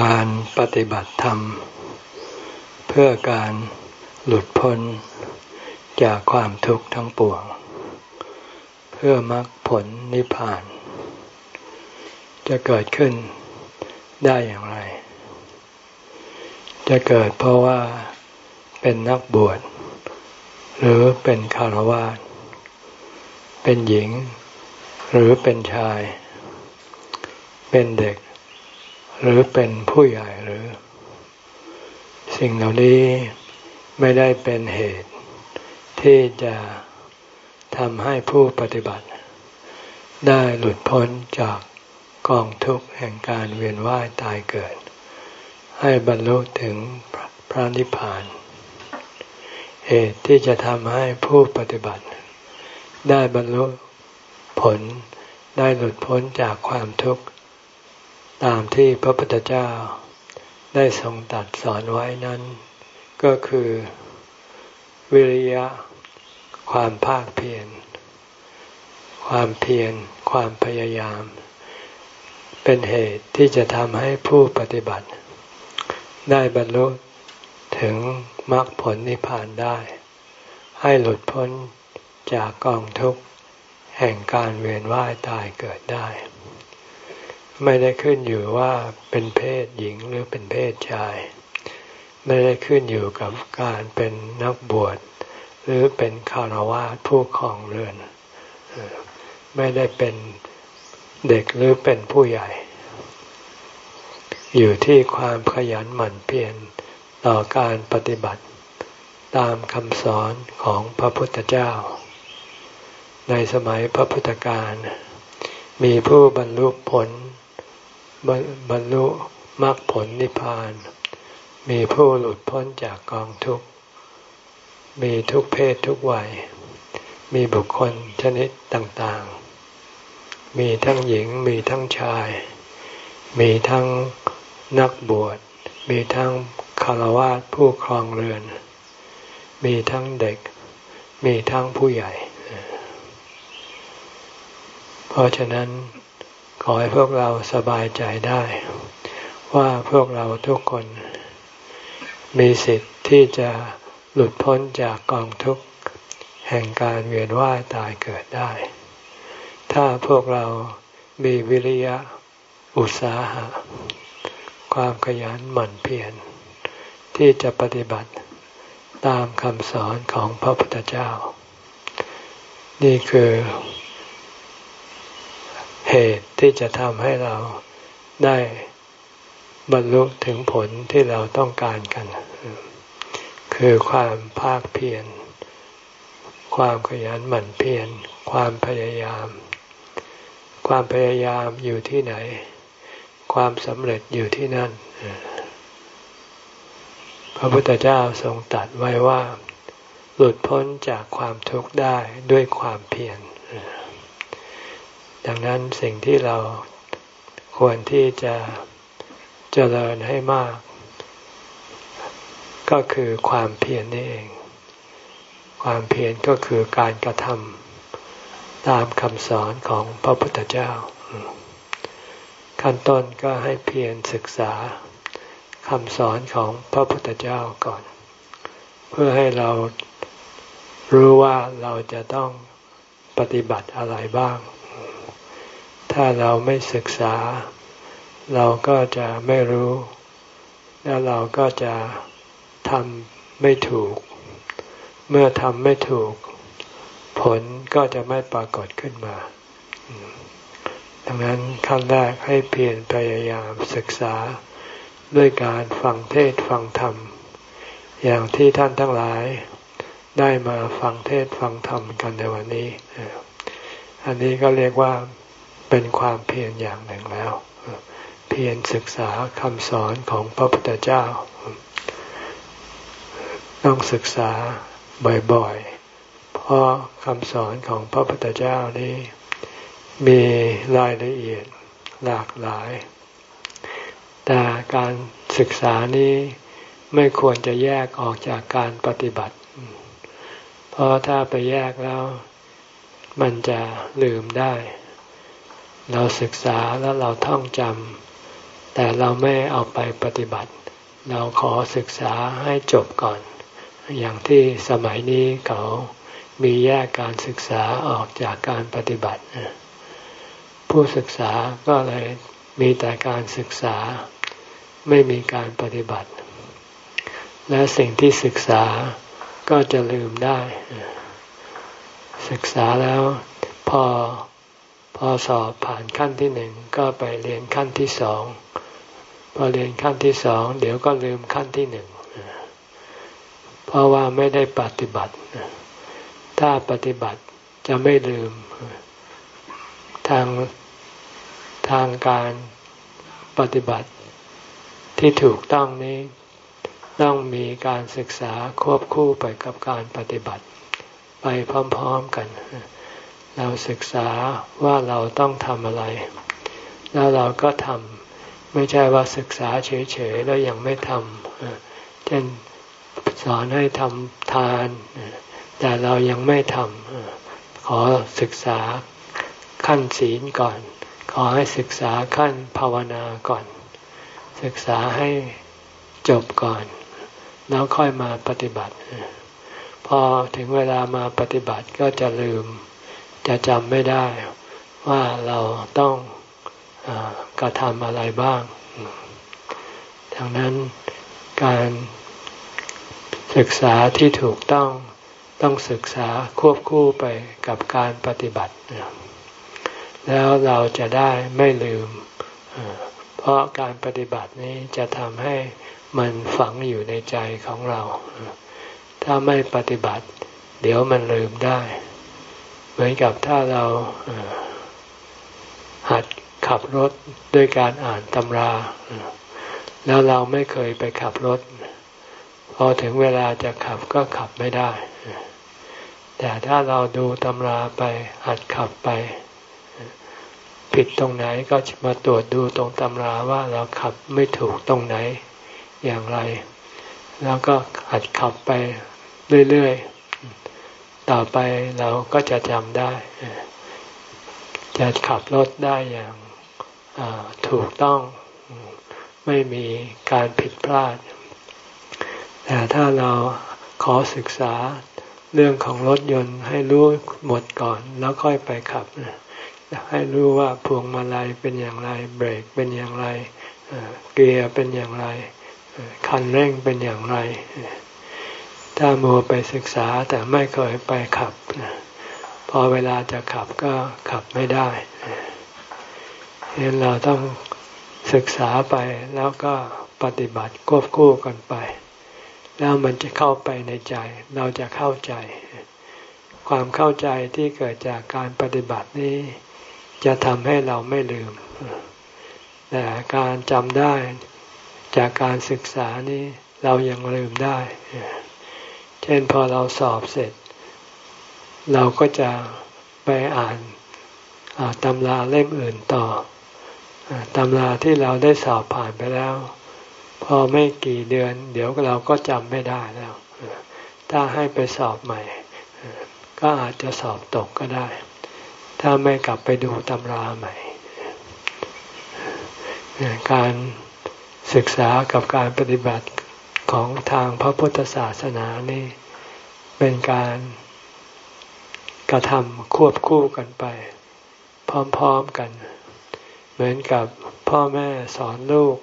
การปฏิบัติธรรม เพื่อการหลุดพ้นจากความทุกข์ทั้งปวง เพื่อมรรคผลนิพพาน จะเกิดขึ้นได้อย่างไร จะเกิดเพราะว่าเป็นนักบวช หรือเป็นคารวะเป็นหญิง หรือเป็นชาย เป็นเด็ก หรือเป็นผู้ใหญ่หรือ สิ่งเหล่านี้ไม่ได้เป็นเหตุ ที่จะทำให้ผู้ปฏิบัติ ได้หลุดพ้นจากกองทุกข์แห่งการเวียนว่ายตายเกิด ให้บรรลุถึงพระนิพพาน เหตุที่จะทำให้ผู้ปฏิบัติ ได้บรรลุผลได้หลุดพ้นจากความทุกข์ ตามที่พระพุทธเจ้าได้ทรงตัดสอนไว้นั้น ก็คือ วิริยะ ความภาคเพียรความเพียรความพยายาม เป็นเหตุที่จะทำให้ผู้ปฏิบัติ ได้บรรลุถึงมรรคผลนิพพานได้ ให้หลุดพ้นจากกองทุกข์แห่งการเวียนว่ายตายเกิดได้ ไม่ได้ขึ้นอยู่ว่าเป็นเพศหญิงหรือเป็นเพศชาย ไม่ได้ขึ้นอยู่กับการเป็นนักบวช หรือเป็นคารวะผู้ครองเรือน ไม่ได้เป็นเด็กหรือเป็นผู้ใหญ่ อยู่ที่ความขยันหมั่นเพียรต่อการปฏิบัติตามคำสอนของพระพุทธเจ้า ในสมัยพระพุทธการมีผู้บรรลุผล บรรลุมรรคผลนิพพาน มีผู้หลุดพ้นจากกองทุกข์ มีทุกเพศทุกวัย มีบุคคลชนิดต่างๆ มีทั้งหญิงมีทั้งชาย มีทั้งนักบวช มีทั้งคารวะผู้ครองเรือน มีทั้งเด็ก มีทั้งผู้ใหญ่ เพราะฉะนั้น ขอให้พวกเราสบายใจได้ ว่าพวกเราทุกคน มีสิทธิ์ที่จะหลุดพ้นจากกองทุกข์แห่งการเวียนว่ายตายเกิดได้ ถ้าพวกเรามีวิริยะอุตสาหะ ความขยันหมั่นเพียรที่จะปฏิบัติตามคำสอนของพระพุทธเจ้า นี่คือ เหตุที่จะทำให้เราได้บรรลุถึงผลที่เราต้องการกัน คือความภาคเพียร ความขยันหมั่นเพียร ความพยายาม ความพยายามอยู่ที่ไหน ความสำเร็จอยู่ที่นั่น พระพุทธเจ้าทรงตัดไว้ว่า หลุดพ้นจากความทุกข์ได้ด้วยความเพียร ดังนั้นสิ่งที่เราควรที่จะเจริญให้มาก ก็คือความเพียรนี่เอง ความเพียรก็คือการกระทำตามคำสอนของพระพุทธเจ้า ขั้นต้นก็ให้เพียรศึกษาคำสอนของพระพุทธเจ้าก่อน เพื่อให้เรารู้ว่าเราจะต้องปฏิบัติอะไรบ้าง ถ้าเราไม่ศึกษา เราก็จะไม่รู้ แล้วเราก็จะทำไม่ถูก เมื่อทำไม่ถูก ผลก็จะไม่ปรากฏขึ้นมา ดังนั้นขั้นแรกให้เพียรพยายามศึกษาด้วยการฟังเทศฟังธรรม อย่างที่ท่านทั้งหลายได้มาฟังเทศฟังธรรมกันในวันนี้ อันนี้ก็เรียกว่า เป็นความเพียรอย่างหนึ่งแล้ว เพียรศึกษาคำสอนของพระพุทธเจ้า ต้องศึกษาบ่อยๆ เพราะคำสอนของพระพุทธเจ้านี้ มีรายละเอียดหลากหลาย แต่การศึกษานี้ไม่ควรจะแยกออกจากการปฏิบัติ เพราะถ้าไปแยกแล้ว มันจะลืมได้ เราศึกษาแล้วเราท่องจำแต่เราไม่เอาไปปฏิบัติ เราขอศึกษาให้จบก่อน อย่างที่สมัยนี้เขามีแยกการศึกษาออกจากการปฏิบัติ ผู้ศึกษาก็เลยมีแต่การศึกษาไม่มีการปฏิบัติ และสิ่งที่ศึกษาก็จะลืมได้ ศึกษาแล้วพอ พอสอบผ่านขั้นที่หนึ่งก็ไปเรียนขั้นที่สองพอเรียนขั้นที่สองเดี๋ยวก็ลืมขั้นที่หนึ่งเพราะว่าไม่ได้ปฏิบัติ ถ้าปฏิบัติจะไม่ลืม ทางทางการปฏิบัติที่ถูกต้องนี้ต้องมีการศึกษาควบคู่ไปกับการปฏิบัติ ไปพร้อม ๆกัน เราศึกษาว่าเราต้องทำอะไร แล้วเราก็ทำไม่ใช่ว่าศึกษาเฉยๆแล้วยังไม่ทำเช่นสอนให้ทำทาน แต่เรายังไม่ทำขอศึกษาขั้นศีลก่อน ขอให้ศึกษาขั้นภาวนาก่อน ศึกษาให้จบก่อน แล้วค่อยมาปฏิบัติ พอถึงเวลามาปฏิบัติก็จะลืม จะจำไม่ได้ว่าเราต้องอกระทำอะไรบ้าง ดังนั้นการศึกษาที่ถูกต้องต้องศึกษาควบคู่ไปกับการปฏิบัติ แล้วเราจะได้ไม่ลืม เพราะการปฏิบัตินี้จะทำให้มันฝังอยู่ในใจของเรา ถ้าไม่ปฏิบัติ เดี๋ยวมันลืมได้ เหมือนกับถ้าเราหัดขับรถด้วยการอ่านตำรา แล้วเราไม่เคยไปขับรถ พอถึงเวลาจะขับก็ขับไม่ได้ แต่ถ้าเราดูตำราไปหัดขับไป ผิดตรงไหนก็มาตรวจดูตรงตำราว่าเราขับไม่ถูกตรงไหนอย่างไร แล้วก็หัดขับไปเรื่อยๆ ต่อไปเราก็จะจำได้ จะขับรถได้อย่างถูกต้องไม่มีการผิดพลาด แต่ถ้าเราขอศึกษาเรื่องของรถยนต์ให้รู้หมดก่อนแล้วค่อยไปขับ ให้รู้ว่าพวงมาลัยเป็นอย่างไร เบรกเป็นอย่างไร เกียร์เป็นอย่างไร คันเร่งเป็นอย่างไร ถ้ามัวไปศึกษาแต่ไม่เคยไปขับพอเวลาจะขับก็ขับไม่ได้เห็นเราต้องศึกษาไปแล้วก็ปฏิบัติควบคู่กันไป แล้วมันจะเข้าไปในใจ เราจะเข้าใจ ความเข้าใจที่เกิดจากการปฏิบัตินี้ จะทำให้เราไม่ลืม แต่การจำได้จากการศึกษานี้เรายังลืมได้ เช่นพอเราสอบเสร็จ เราก็จะไปอ่านตำราเล่มอื่นต่อตำราที่เราได้สอบผ่านไปแล้ว พอไม่กี่เดือน เดี๋ยวเราก็จำไม่ได้แล้ว ถ้าให้ไปสอบใหม่ ก็อาจจะสอบตกก็ได้ ถ้าไม่กลับไปดูตำราใหม่ การศึกษากับการปฏิบัติ ของทางพระพุทธศาสนานี่เป็นการกระทำควบคู่กันไป พร้อมๆกัน เหมือนกับพ่อแม่สอนลูก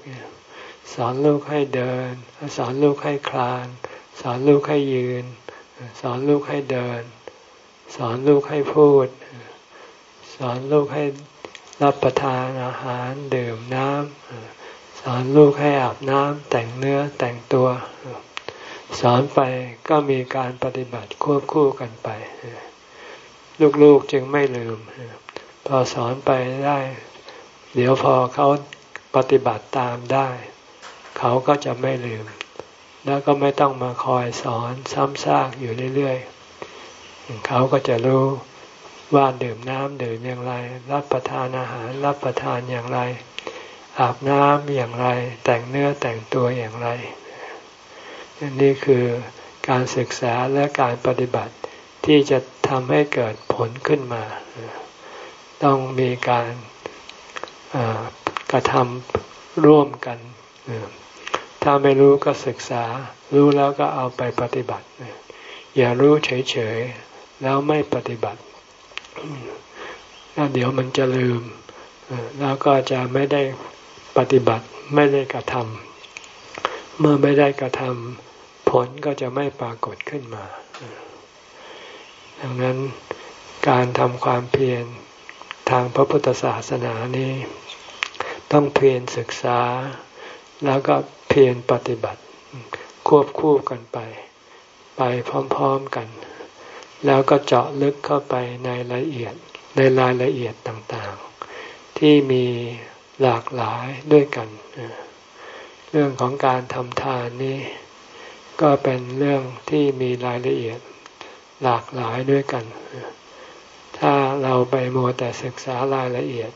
สอนลูกให้เดิน สอนลูกให้คลาน สอนลูกให้ยืน สอนลูกให้เดิน สอนลูกให้พูด สอนลูกให้รับประทานอาหารดื่มน้ำ สอนลูกให้อาบน้ำแต่งเนื้อแต่งตัว สอนไปก็มีการปฏิบัติควบคู่กันไป ลูกๆจึงไม่ลืม พอสอนไปได้ เดี๋ยวพอเขาปฏิบัติตามได้ เขาก็จะไม่ลืม แล้วก็ไม่ต้องมาคอยสอนซ้ำซากอยู่เรื่อยๆ เขาก็จะรู้ว่าดื่มน้ำดื่มอย่างไร รับประทานอาหารรับประทานอย่างไร อาบน้ำอย่างไร แต่งเนื้อแต่งตัวอย่างไร นี่คือการศึกษาและการปฏิบัติที่จะทำให้เกิดผลขึ้นมา ต้องมีการกระทำร่วมกัน ถ้าไม่รู้ก็ศึกษา รู้แล้วก็เอาไปปฏิบัติ อย่ารู้เฉยๆ แล้วไม่ปฏิบัติแล้วเดี๋ยวมันจะลืม แล้วก็จะไม่ได้ ปฏิบัติไม่ได้กระทำเมื่อไม่ได้กระทำผลก็จะไม่ปรากฏขึ้นมา ดังนั้นการทำความเพียรทางพระพุทธศาสนานี้ ต้องเพียรศึกษา แล้วก็เพียรปฏิบัติ ควบคู่กันไป ไปพร้อมๆกัน แล้วก็เจาะลึกเข้าไปในรายละเอียดในรายละเอียดต่างๆ ที่มี หลากหลายด้วยกัน เรื่องของการทำทานนี้ ก็เป็นเรื่องที่มีรายละเอียดหลากหลายด้วยกัน ถ้าเราไปมัวแต่ศึกษารายละเอียด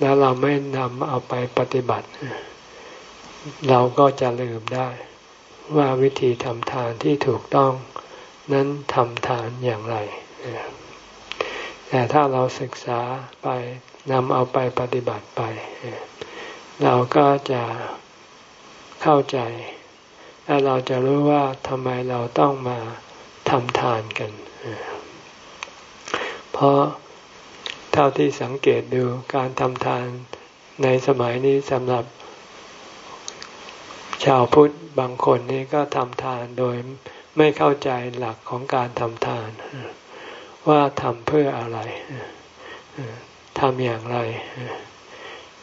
แล้วเราไม่นำเอาไปปฏิบัติ เราก็จะลืมได้ ว่าวิธีทำทานที่ถูกต้องนั้นทำทานอย่างไร แต่ถ้าเราศึกษาไป นำเอาไปปฏิบัติไป เราก็จะเข้าใจ และเราจะรู้ว่าทำไมเราต้องมาทำทานกัน เพราะเท่าที่สังเกตดูการทำทานในสมัยนี้สำหรับ ชาวพุทธบางคนนี้ก็ทำทานโดยไม่เข้าใจหลักของการทำทาน ว่าทำเพื่ออะไรำอย่างไร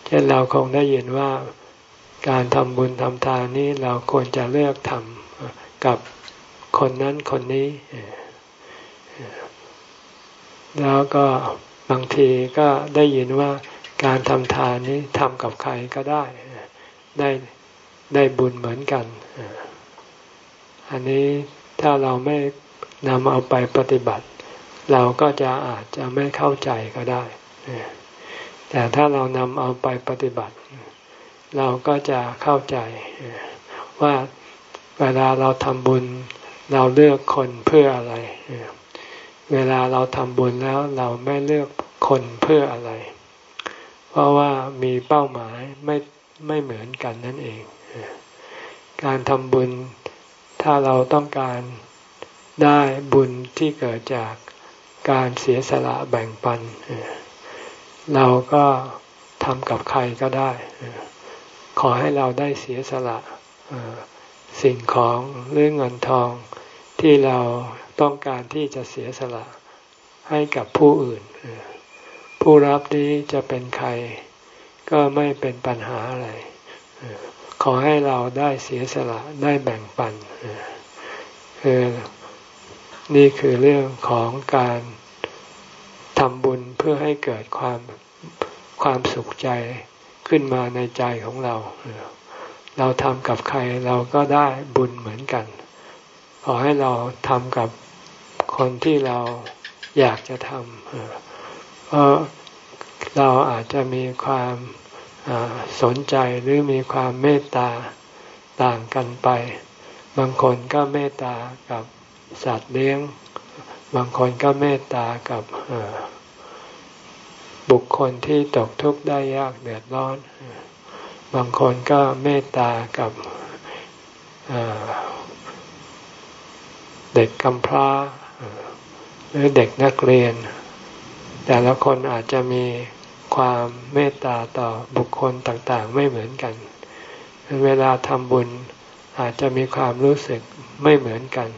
เช่นเราคงได้ยินว่าการทำบุญทำทานนี้เราควรจะเลือกทำกับคนนั้นคนนี้ แล้วก็บางทีก็ได้ยินว่าการทำทานนี้ทำกับใครก็ได้ ได้ได้บุญเหมือนกัน อันนี้ถ้าเราไม่นำเอาไปปฏิบัติ เราก็จะอาจจะไม่เข้าใจก็ได้ แต่ถ้าเรานำเอาไปปฏิบัติ เราก็จะเข้าใจว่าเวลาเราทำบุญ เราเลือกคนเพื่ออะไร เวลาเราทำบุญแล้วเราไม่เลือกคนเพื่ออะไร เพราะว่ามีเป้าหมายไม่ไม่เหมือนกันนั่นเอง การทำบุญถ้าเราต้องการได้บุญที่เกิดจากการเสียสละแบ่งปันเเราก็ทำกับใครก็ได้ ขอให้เราได้เสียสละสิ่งของหรือเงินทองที่เราต้องการที่จะเสียสละให้กับผู้อื่น ผู้รับนี้จะเป็นใครก็ไม่เป็นปัญหาอะไร ขอให้เราได้เสียสละได้แบ่งปันคือนี่คือเรื่องของการ ทำบุญเพื่อให้เกิดความความสุขใจขึ้นมาในใจของเรา เราทำกับใครเราก็ได้บุญเหมือนกัน ขอให้เราทำกับคนที่เราอยากจะทำเพราะเราอาจจะมีความสนใจหรือมีความเมตตาต่างกันไป บางคนก็เมตตากับสัตว์เลี้ยง บางคนก็เมตตากับบุคคลที่ตกทุกข์ได้ยากเดือดร้อน บางคนก็เมตตากับเด็กกำพร้าหรือเด็กนักเรียน แต่ละคนอาจจะมีความเมตตาต่อบุคคลต่างๆ ไม่เหมือนกัน เวลาทำบุญอาจจะมีความรู้สึกไม่เหมือนกัน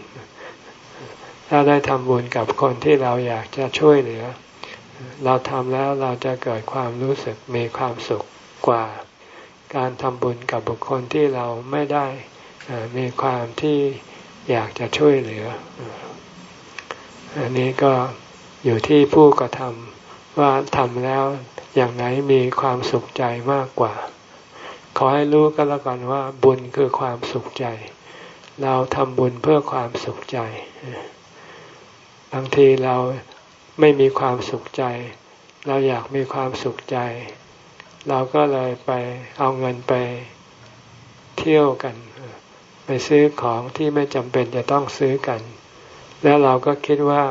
ถ้าได้ทำบุญกับคนที่เราอยากจะช่วยเหลือ เราทำแล้วเราจะเกิดความรู้สึกมีความสุขกว่า การทำบุญกับบุคคลที่เราไม่ได้มีความที่อยากจะช่วยเหลือ อันนี้ก็อยู่ที่ผู้กระทำว่าทำแล้วอย่างไหนมีความสุขใจมากกว่า ขอให้รู้ก็แล้วกันว่าบุญคือความสุขใจ เราทำบุญเพื่อความสุขใจ บางทีเราไม่มีความสุขใจ เราอยากมีความสุขใจ เราก็เลยไปเอาเงินไปเที่ยวกัน ไปซื้อของที่ไม่จำเป็นจะต้องซื้อกัน แล้วเราก็คิดว่า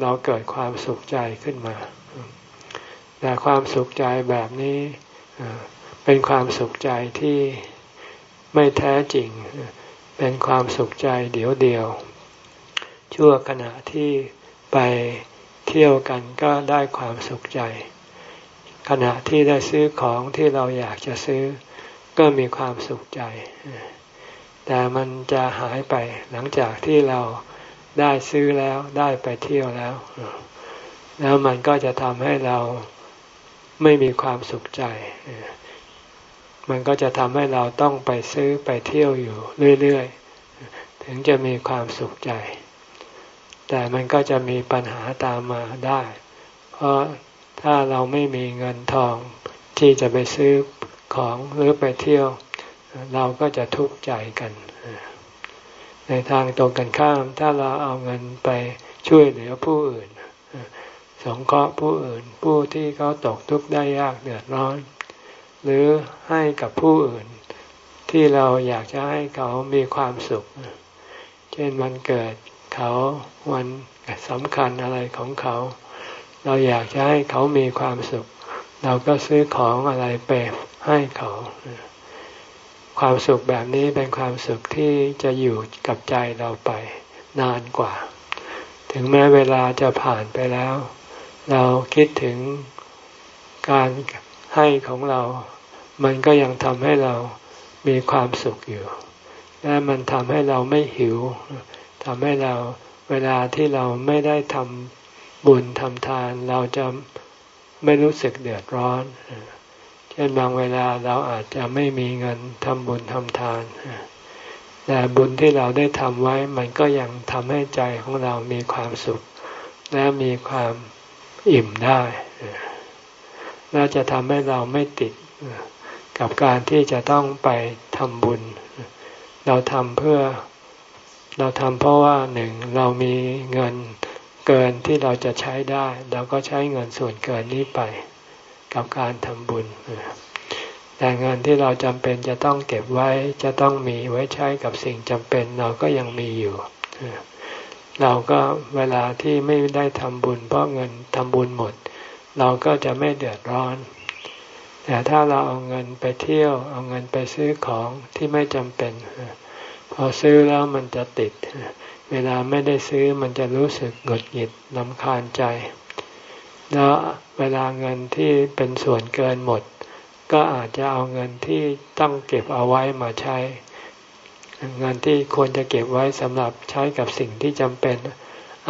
เราเกิดความสุขใจขึ้นมา แต่ความสุขใจแบบนี้เป็นความสุขใจที่ไม่แท้จริง เป็นความสุขใจเดียวเดียว ชั่วขณะที่ไปเที่ยวกันก็ได้ความสุขใจ ขณะที่ได้ซื้อของที่เราอยากจะซื้อ ก็มีความสุขใจ แต่มันจะหายไปหลังจากที่เราได้ซื้อแล้วได้ไปเที่ยวแล้ว แล้วมันก็จะทำให้เราไม่มีความสุขใจ มันก็จะทำให้เราต้องไปซื้อไปเที่ยวอยู่เรื่อย ๆ ถึงจะมีความสุขใจ แต่มันก็จะมีปัญหาตามมาได้ เพราะถ้าเราไม่มีเงินทองที่จะไปซื้อของหรือไปเที่ยว เราก็จะทุกข์ใจกัน ในทางตรงกันข้าม ถ้าเราเอาเงินไปช่วยเหลือผู้อื่น สงเคราะห์ผู้อื่น ผู้ที่เขาตกทุกข์ได้ยากเดือดร้อน หรือให้กับผู้อื่น ที่เราอยากจะให้เขามีความสุข เช่นวันเกิด เขาวันสำคัญอะไรของเขา เราอยากจะให้เขามีความสุข เราก็ซื้อของอะไรไปให้เขา ความสุขแบบนี้เป็นความสุขที่จะอยู่กับใจเราไปนานกว่า ถึงแม้เวลาจะผ่านไปแล้ว เราคิดถึงการให้ของเรา มันก็ยังทำให้เรามีความสุขอยู่ และมันทำให้เราไม่หิว ทำให้เราเวลาที่เราไม่ได้ทำบุญทำทาน เราจะไม่รู้สึกเดือดร้อน เช่นบางเวลาเราอาจจะไม่มีเงินทำบุญทำทาน แต่บุญที่เราได้ทำไว้มันก็ยังทำให้ใจของเรามีความสุข และมีความอิ่มได้และจะทำให้เราไม่ติดกับการที่จะต้องไปทำบุญ เราทำเพื่อ เราทำเพราะว่าหนึ่งเรามีเงินเกินที่เราจะใช้ได้เราก็ใช้เงินส่วนเกินนี้ไป กับการทำบุญ แต่เงินที่เราจำเป็นจะต้องเก็บไว้จะต้องมีไว้ใช้กับสิ่งจำเป็นเราก็ยังมีอยู่ เราก็เวลาที่ไม่ได้ทำบุญ เพราะเงินทำบุญหมด เราก็จะไม่เดือดร้อนแต่ถ้าเราเอาเงินไปเที่ยว เอาเงินไปซื้อของที่ไม่จำเป็น อซื้อแล้วมันจะติด เวลาไม่ได้ซื้อมันจะรู้สึกหงุดหงิดลำคาญใจ แล้วเวลาเงินที่เป็นส่วนเกินหมด ก็อาจจะเอาเงินที่ต้องเก็บเอาไว้มาใช้ เงินที่ควรจะเก็บไว้สำหรับใช้กับสิ่งที่จำเป็น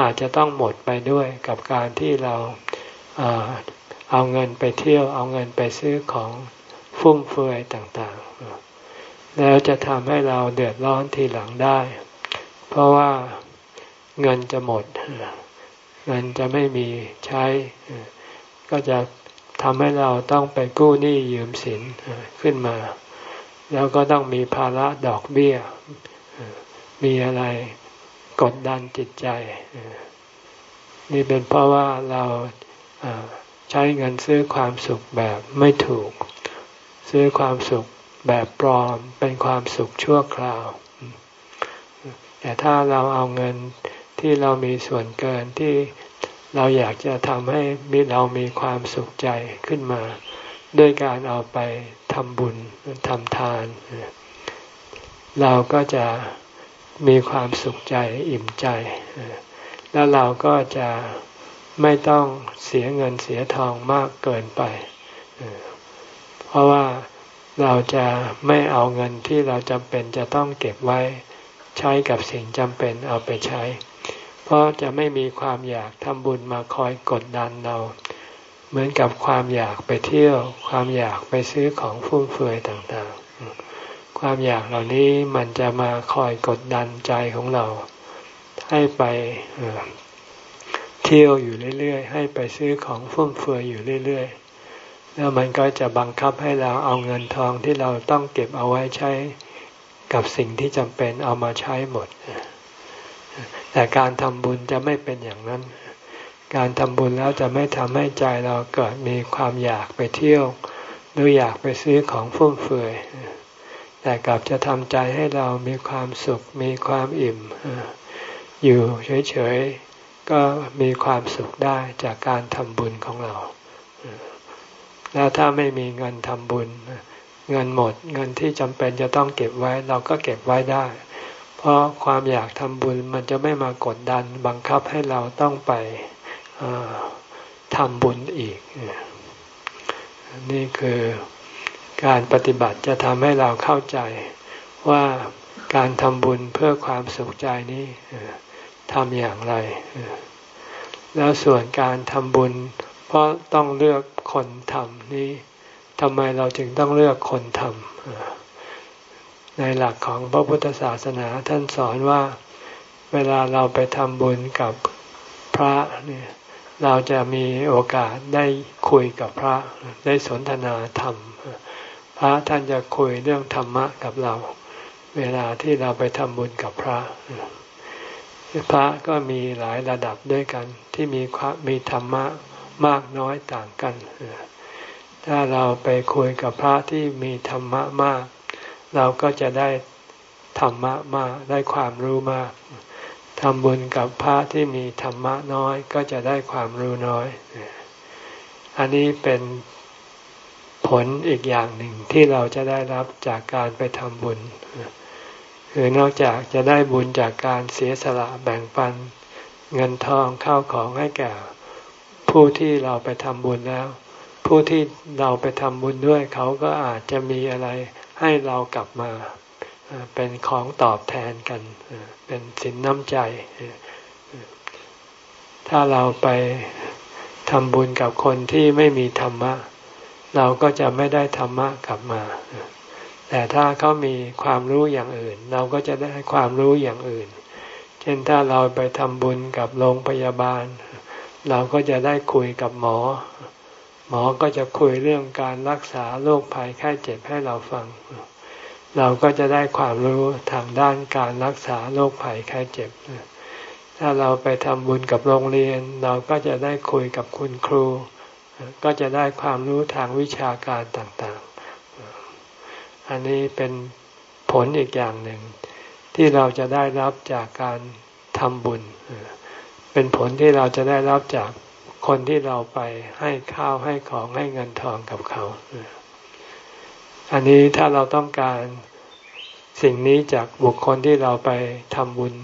อาจจะต้องหมดไปด้วยกับการที่เราเอาเงินไปเที่ยว เอาเงินไปซื้อของฟุ่มเฟือยต่างๆ แล้วจะทำให้เราเดือดร้อนทีหลังได้ เพราะว่าเงินจะหมด เงินจะไม่มีใช้ ก็จะทำให้เราต้องไปกู้หนี้ยืมสินขึ้นมา แล้วก็ต้องมีภาระดอกเบี้ย มีอะไรกดดันจิตใจ นี่เป็นเพราะว่าเราใช้เงินซื้อความสุขแบบไม่ถูก ซื้อความสุข แบบปลอมเป็นความสุขชั่วคราว แต่ถ้าเราเอาเงินที่เรามีส่วนเกินที่เราอยากจะทำให้มีเรามีความสุขใจขึ้นมา ด้วยการเอาไปทำบุญทำทาน เราก็จะมีความสุขใจอิ่มใจ แล้วเราก็จะไม่ต้องเสียเงินเสียทองมากเกินไป เพราะว่า เราจะไม่เอาเงินที่เราจำเป็นจะต้องเก็บไว้ใช้กับสิ่งจำเป็นเอาไปใช้ เพราะจะไม่มีความอยากทำบุญมาคอยกดดันเรา เหมือนกับความอยากไปเที่ยว ความอยากไปซื้อของฟุ่มเฟือยต่างๆ ความอยากเหล่านี้มันจะมาคอยกดดันใจของเรา ให้ไปเที่ยวอยู่เรื่อยๆ ให้ไปซื้อของฟุ่มเฟือยอยู่เรื่อยๆ แล้วมันก็จะบังคับให้เราเอาเงินทองที่เราต้องเก็บเอาไว้ใช้กับสิ่งที่จำเป็นเอามาใช้หมด แต่การทำบุญจะไม่เป็นอย่างนั้น การทำบุญแล้วจะไม่ทำให้ใจเราเกิดมีความอยากไปเที่ยว หรืออยากไปซื้อของฟุ่มเฟือย แต่กลับจะทำใจให้เรามีความสุข มีความอิ่ม อยู่เฉยๆ ก็มีความสุขได้จากการทำบุญของเรา แล้วถ้าไม่มีเงินทำบุญ เงินหมด เงินที่จำเป็นจะต้องเก็บไว้เราก็เก็บไว้ได้ เพราะความอยากทำบุญมันจะไม่มากดดันบังคับให้เราต้องไปทำบุญอีก นี่คือการปฏิบัติจะทำให้เราเข้าใจว่าการทำบุญเพื่อความสุขใจนี้ทำอย่างไร แล้วส่วนการทำบุญ เพราะต้องเลือกคนทำนี้ทำไมเราจึงต้องเลือกคนทำในหลักของพระพุทธศาสนาท่านสอนว่าเวลาเราไปทำบุญกับพระเนี่ยเราจะมีโอกาสได้คุยกับพระได้สนทนาธรรม พระท่านจะคุยเรื่องธรรมะกับเรา เวลาที่เราไปทำบุญกับพระ พระก็มีหลายระดับด้วยกันที่มีมีธรรมะ มากน้อยต่างกัน ถ้าเราไปคุยกับพระที่มีธรรมะมาก เราก็จะได้ธรรมะมากได้ความรู้มากทำบุญกับพระที่มีธรรมะน้อยก็จะได้ความรู้น้อย อันนี้เป็นผลอีกอย่างหนึ่งที่เราจะได้รับจากการไปทำบุญ คือนอกจากจะได้บุญจากการเสียสละแบ่งปัน เงินทองเข้าของให้แก่ ผู้ที่เราไปทำบุญแล้ว ผู้ที่เราไปทำบุญด้วยเขาก็อาจจะมีอะไรให้เรากลับมา เป็นของตอบแทนกัน เป็นสินน้ำใจ ถ้าเราไปทำบุญกับคนที่ไม่มีธรรมะ เราก็จะไม่ได้ธรรมะกลับมา แต่ถ้าเขามีความรู้อย่างอื่น เราก็จะได้ความรู้อย่างอื่น เช่นถ้าเราไปทำบุญกับโรงพยาบาล เราก็จะได้คุยกับหมอ หมอก็จะคุยเรื่องการรักษาโรคภัยไข้เจ็บให้เราฟัง เราก็จะได้ความรู้ทางด้านการรักษาโรคภัยไข้เจ็บ ถ้าเราไปทำบุญกับโรงเรียน เราก็จะได้คุยกับคุณครู ก็จะได้ความรู้ทางวิชาการต่างๆ อันนี้เป็นผลอีกอย่างหนึ่ง ที่เราจะได้รับจากการทำบุญ เป็นผลที่เราจะได้รับจากคนที่เราไปให้ข้าวให้ของให้เงินทองกับเขา อันนี้ถ้าเราต้องการสิ่งนี้จากบุคคลที่เราไปทำบุญ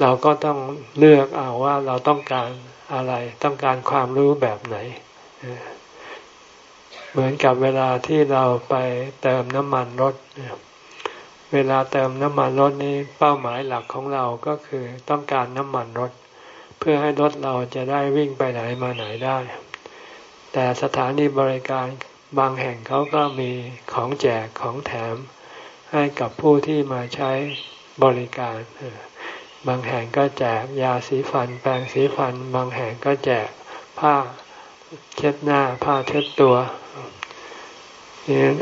เราก็ต้องเลือกเอาว่าเราต้องการอะไรต้องการความรู้แบบไหน เหมือนกับเวลาที่เราไปเติมน้ำมันรถ เวลาเติมน้ำมันรถนี้เป้าหมายหลักของเราก็คือต้องการน้ำมันรถ เพื่อให้รถเราจะได้วิ่งไปไหนมาไหนได้ แต่สถานีบริการบางแห่งเขาก็มีของแจกของแถม ให้กับผู้ที่มาใช้บริการ บางแห่งก็แจกยาสีฟัน แปรงสีฟัน บางแห่งก็แจกผ้าเช็ดหน้าผ้าเช็ดตัว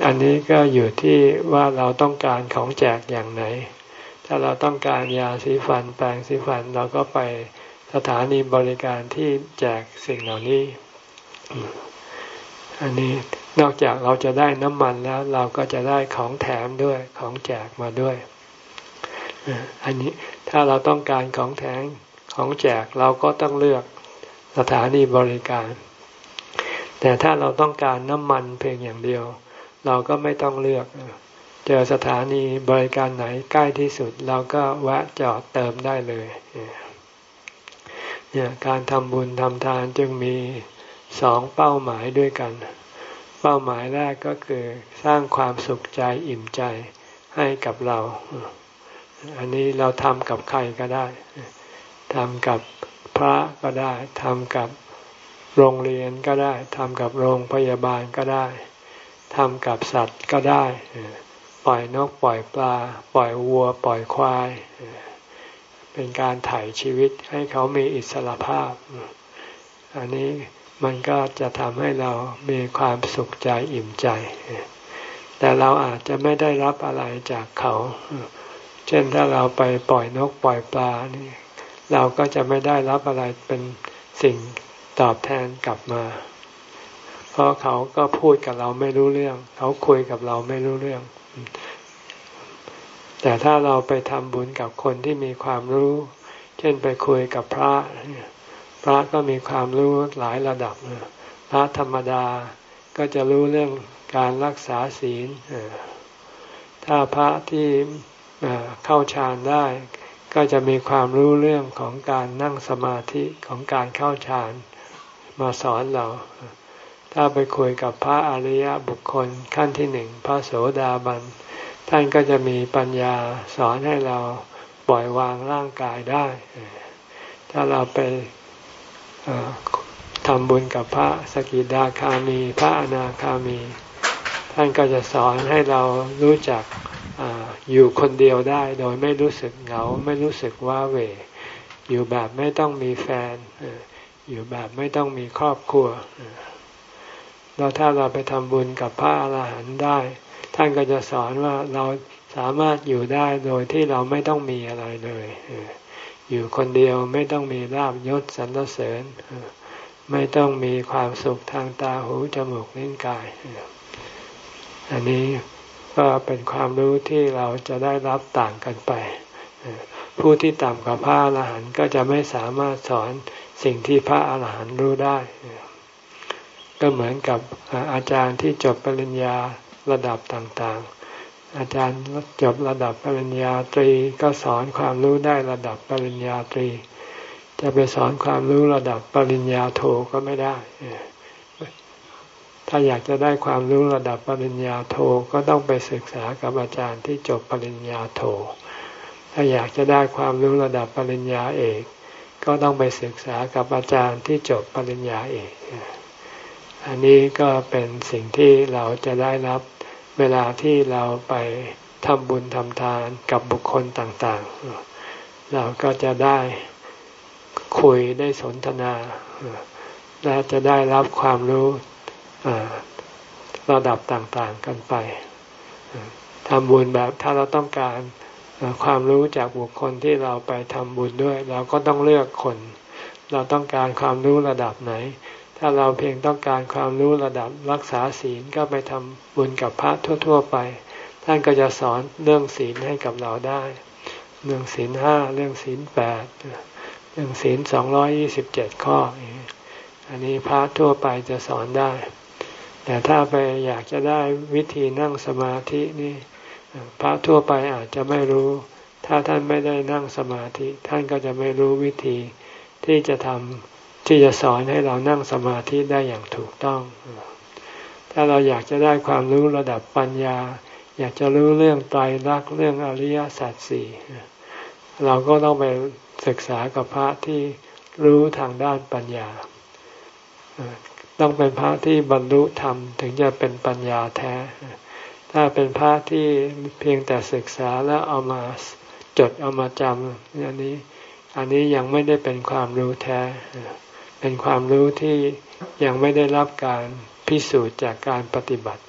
อันนี้ก็อยู่ที่ว่าเราต้องการของแจกอย่างไหน ถ้าเราต้องการยาสีฟัน แปรงสีฟันเราก็ไป สถานีบริการที่แจกสิ่งเหล่านี้ อันนี้นอกจากเราจะได้น้ำมันแล้ว เราก็จะได้ของแถมด้วยของแจกมาด้วยอันนี้ถ้าเราต้องการของแถมของแจกเราก็ต้องเลือกสถานีบริการ แต่ถ้าเราต้องการน้ำมันเพียงอย่างเดียว เราก็ไม่ต้องเลือก เจอสถานีบริการไหนใกล้ที่สุด เราก็แวะจอดเติมได้เลย เนี่ยการทำบุญทำทานจึงมีสองเป้าหมายด้วยกัน เป้าหมายแรกก็คือสร้างความสุขใจอิ่มใจให้กับเรา อันนี้เราทำกับใครก็ได้ทำกับพระก็ได้ทำกับโรงเรียนก็ได้ทำกับโรงพยาบาลก็ได้ทำกับสัตว์ก็ได้ ปล่อยนกปล่อยปลา ปล่อยวัว ปล่อยควาย เป็นการถ่ายชีวิตให้เขามีอิสระภาพ อันนี้มันก็จะทำให้เรามีความสุขใจอิ่มใจ แต่เราอาจจะไม่ได้รับอะไรจากเขา เช่นถ้าเราไปปล่อยนกปล่อยปลานี่เราก็จะไม่ได้รับอะไรเป็นสิ่งตอบแทนกลับมา เพราะเขาก็พูดกับเราไม่รู้เรื่อง เขาคุยกับเราไม่รู้เรื่อง แต่ถ้าเราไปทำบุญกับคนที่มีความรู้ เช่นไปคุยกับพระพระก็มีความรู้หลายระดับพระธรรมดาก็จะรู้เรื่องการรักษาศีลถ้าพระที่เข้าฌานได้ ก็จะมีความรู้เรื่องของการนั่งสมาธิของการเข้าฌานมาสอนเรา ถ้าไปคุยกับพระอริยบุคคลขั้นที่หนึ่งพระโสดาบัน ท่านก็จะมีปัญญาสอนให้เราปล่อยวางร่างกายได้ ถ้าเราไปทำบุญกับพระสกิดาคามี พระอนาคามี ท่านก็จะสอนให้เรารู้จักออยู่คนเดียวได้ โดยไม่รู้สึกเหงา ไม่รู้สึกว่าเว อยู่แบบไม่ต้องมีแฟน อยู่แบบไม่ต้องมีครอบครัว แล้วถ้าเราไปทำบุญกับพระอาหารหันต์ได้ ท่านก็จะสอนว่าเราสามารถอยู่ได้โดยที่เราไม่ต้องมีอะไรเลยอยู่คนเดียวไม่ต้องมีลาบยศสรรเสริญไม่ต้องมีความสุขทางตาหูจมูกลิ้นกาย อันนี้ก็เป็นความรู้ที่เราจะได้รับต่างกันไป ผู้ที่ต่ำกว่าพระอรหันต์ก็จะไม่สามารถสอนสิ่งที่พระอรหันต์รู้ได้ ก็เหมือนกับอาจารย์ที่จบปริญญา ระดับต่างๆ อาจารย์จบระดับปริญญาตรีก็สอนความรู้ได้ระดับปริญญาตรี จะไปสอนความรู้ระดับปริญญาโทก็ไม่ได้ ถ้าอยากจะได้ความรู้ระดับปริญญาโทก็ต้องไปศึกษากับอาจารย์ที่จบปริญญาโท ถ้าอยากจะได้ความรู้ระดับปริญญาเอกก็ต้องไปศึกษากับอาจารย์ที่จบปริญญาเอก อันนี้ก็เป็นสิ่งที่เราจะได้รับ เวลาที่เราไปทำบุญทำทานกับบุคคลต่างๆ เราก็จะได้คุยได้สนทนา และจะได้รับความรู้ระดับต่างๆกันไปทำบุญแบบถ้าเราต้องการความรู้จากบุคคลที่เราไปทำบุญด้วย เราก็ต้องเลือกคน เราต้องการความรู้ระดับไหน ถ้าเราเพียงต้องการความรู้ระดับรักษาศีลก็ไปทำบุญกับพระทั่ว ๆ ไป ท่านก็จะสอนเรื่องศีลให้กับเราได้ เรื่องศีลห้าเรื่องศีลแปดเรื่องศีลสองร้อยี่สิบเจ็ดข้อ อันนี้พระทั่วไปจะสอนได้ แต่ถ้าไปอยากจะได้วิธีนั่งสมาธินี่พระทั่วไปอาจจะไม่รู้ ถ้าท่านไม่ได้นั่งสมาธิ ท่านก็จะไม่รู้วิธีที่จะทำ ที่จะสอนให้เรานั่งสมาธิได้อย่างถูกต้อง ถ้าเราอยากจะได้ความรู้ระดับปัญญา อยากจะรู้เรื่องไตรลักษณ์เรื่องอริยสัจสี่เราก็ต้องไปศึกษากับพระที่รู้ทางด้านปัญญา ต้องเป็นพระที่บรรลุธรรมถึงจะเป็นปัญญาแท้ ถ้าเป็นพระที่เพียงแต่ศึกษาแล้วเอามาจดเอามาจำอันนี้ อันนี้ยังไม่ได้เป็นความรู้แท้ เป็นความรู้ที่ยังไม่ได้รับการพิสูจน์จากการปฏิบัติ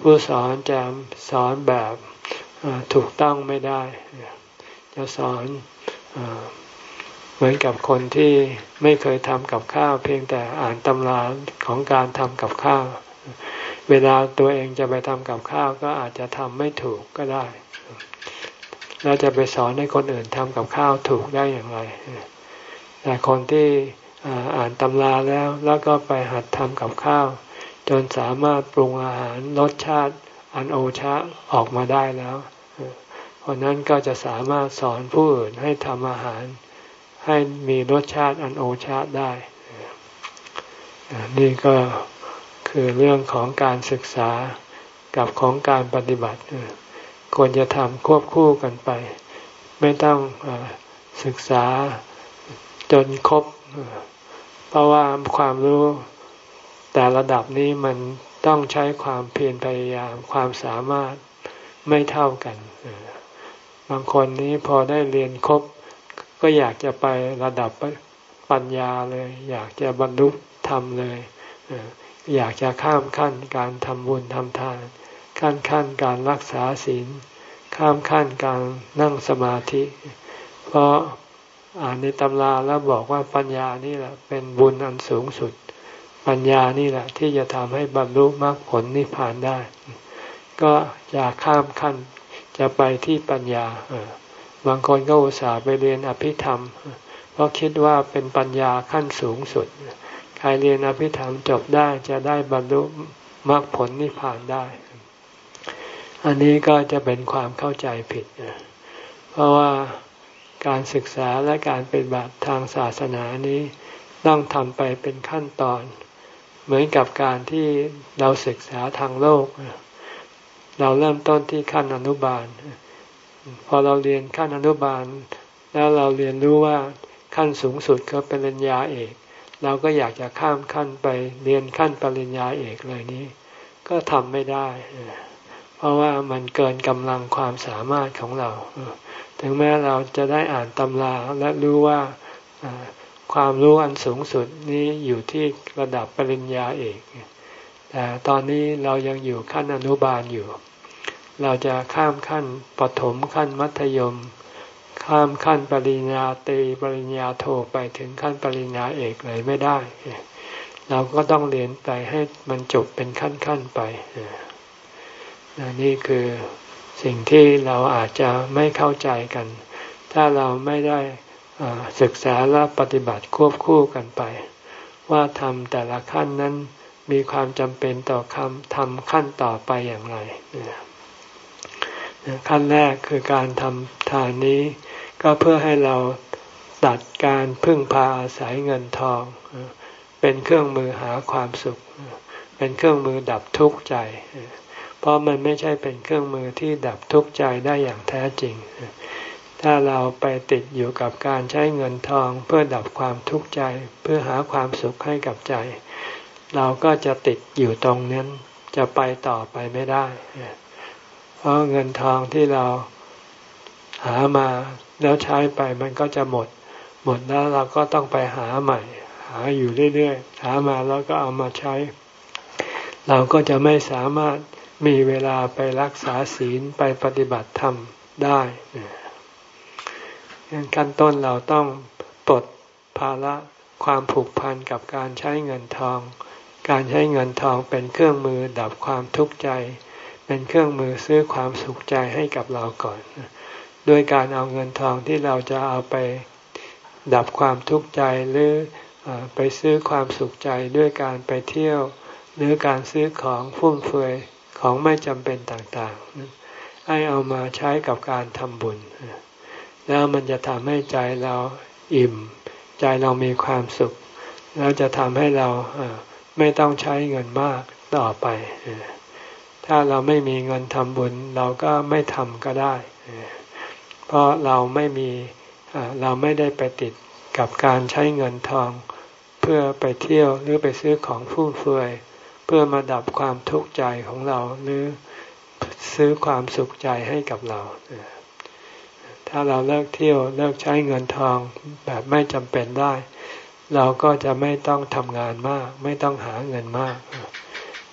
ผู้สอนจะสอนแบบถูกต้องไม่ได้ จะสอนเหมือนกับคนที่ไม่เคยทำกับข้าว เพียงแต่อ่านตำราของการทำกับข้าว เวลาตัวเองจะไปทำกับข้าว ก็อาจจะทำไม่ถูกก็ได้เราจะไปสอนให้คนอื่นทำกับข้าวถูกได้อย่างไรแต่คนที่ อ่านตำราแล้วแล้วก็ไปหัดทำกับข้าว จนสามารถปรุงอาหารรสชาติอันโอชะออกมาได้แล้วคนนั้นก็จะสามารถสอนผู้อื่นให้ทำอาหาร ให้มีรสชาติอันโอชาได้ นี่ก็คือเรื่องของการศึกษากับของการปฏิบัติควรจะทำควบคู่กันไป ไม่ต้องอศึกษาจนครบ เพราะว่าความรู้แต่ระดับนี้มันต้องใช้ความเพียรพยายามความสามารถไม่เท่ากัน บางคนนี้พอได้เรียนครบ ก็อยากจะไประดับปัญญาเลย อยากจะบรรลุธรรมเลย อยากจะข้ามขั้นการทำบุญทำทาน ขั้นขั้นการรักษาศีล ข้ามขั้นการนั่งสมาธิ เพราะ ในตำราแล้วบอกว่าปัญญานี่แหละ เป็นบุญอันสูงสุด ปัญญานี่แหละ ที่จะทำให้บรรลุมรรคผลนิพพานได้ ก็อยากข้ามขั้นจะไปที่ปัญญาบางคนก็อุตส่าห์ไปเรียนอภิธรรม เพราะคิดว่าเป็นปัญญาขั้นสูงสุด ใครเรียนอภิธรรมจบได้จะได้บรรลุมรรคผลนิพพานได้ อันนี้ก็จะเป็นความเข้าใจผิด เพราะว่า การศึกษาและการเป็นบัติทางศาสนานี้ต้องทำไปเป็นขั้นตอน เหมือนกับการที่เราศึกษาทางโลก เราเริ่มต้นที่ขั้นอนุบาล พอเราเรียนขั้นอนุบาล แล้วเราเรียนรู้ว่าขั้นสูงสุดก็เป็นปริญญาเอก เราก็อยากจะข้ามขั้นไปเรียนขั้นปริญญาเอกเลยนี้ ก็ทำไม่ได้ เพราะว่ามันเกินกำลังความสามารถของเรา ถึงแม้เราจะได้อ่านตำราและรู้ว่าความรู้อันสูงสุดนี้อยู่ที่ระดับปริญญาเอกแต่ตอนนี้เรายังอยู่ขั้นอนุบาลอยู่ เราจะข้ามขั้นปฐมขั้นมัธยม ข้ามขั้นปริญญาตรีปริญญาโทไปถึงขั้นปริญญาเอกเลยไม่ได้ เราก็ต้องเรียนไปให้มันจบเป็นขั้นขั้นไปนี่คือ สิ่งที่เราอาจจะไม่เข้าใจกัน ถ้าเราไม่ได้ศึกษาและปฏิบัติควบคู่กันไป ว่าทำแต่ละขั้นนั้นมีความจำเป็นต่อคำทำขั้นต่อไปอย่างไร ขั้นแรกคือการทำทานนี้ ก็เพื่อให้เราตัดการพึ่งพาอาศัยเงินทอง เป็นเครื่องมือหาความสุข เป็นเครื่องมือดับทุกข์ใจ เพราะมันไม่ใช่เป็นเครื่องมือที่ดับทุกข์ใจได้อย่างแท้จริง ถ้าเราไปติดอยู่กับการใช้เงินทองเพื่อดับความทุกข์ใจ เพื่อหาความสุขให้กับใจ เราก็จะติดอยู่ตรงนั้นจะไปต่อไปไม่ได้ เพราะเงินทองที่เราหามาแล้วใช้ไปมันก็จะหมด หมดแล้วเราก็ต้องไปหาใหม่ หาอยู่เรื่อยๆ หามาแล้วก็เอามาใช้ เราก็จะไม่สามารถ มีเวลาไปรักษาศีลไปปฏิบัติธรรมได้ขั้นต้นเราต้องปลดภาระความผูกพันกับการใช้เงินทอง การใช้เงินทองเป็นเครื่องมือดับความทุกข์ใจ เป็นเครื่องมือซื้อความสุขใจให้กับเราก่อนด้วยการเอาเงินทองที่เราจะเอาไปดับความทุกข์ใจหรือไปซื้อความสุขใจด้วยการไปเที่ยว หรือการซื้อของฟุ่มเฟือย ของไม่จำเป็นต่างๆ ให้เอามาใช้กับการทำบุญ แล้วมันจะทำให้ใจเราอิ่ม ใจเรามีความสุข แล้วจะทำให้เราไม่ต้องใช้เงินมากต่อไป ถ้าเราไม่มีเงินทำบุญ เราก็ไม่ทำก็ได้ เพราะเราไม่มีเราไม่ได้ไปติดกับการใช้เงินทอง เพื่อไปเที่ยวหรือไปซื้อของฟุ่มเฟือย พื่อมาดับความทุกข์ใจของเราหรือซื้อความสุขใจให้กับเรา ถ้าเราเลิกเที่ยวเลิกใช้เงินทองแบบไม่จำเป็นได้ เราก็จะไม่ต้องทำงานมาก ไม่ต้องหาเงินมาก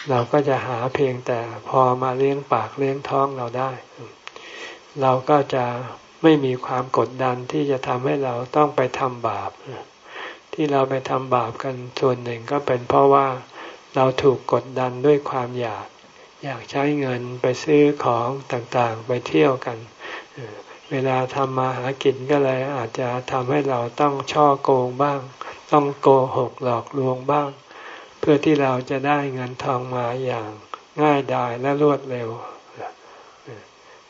เราก็จะหาเพียงแต่พอมาเลี้ยงปากเลี้ยงท้องเราได้ เราก็จะไม่มีความกดดันที่จะทำให้เราต้องไปทำบาป ที่เราไปทำบาปกันส่วนหนึ่งก็เป็นเพราะว่า เราถูกกดดันด้วยความอยาก อยากใช้เงินไปซื้อของต่างๆ ไปเที่ยวกัน เวลาทำมาหากินก็เลยอาจจะทำให้เราต้องช่อโกงบ้าง ต้องโกหกหลอกลวงบ้าง เพื่อที่เราจะได้เงินทองมาอย่างง่ายดายและรวดเร็ว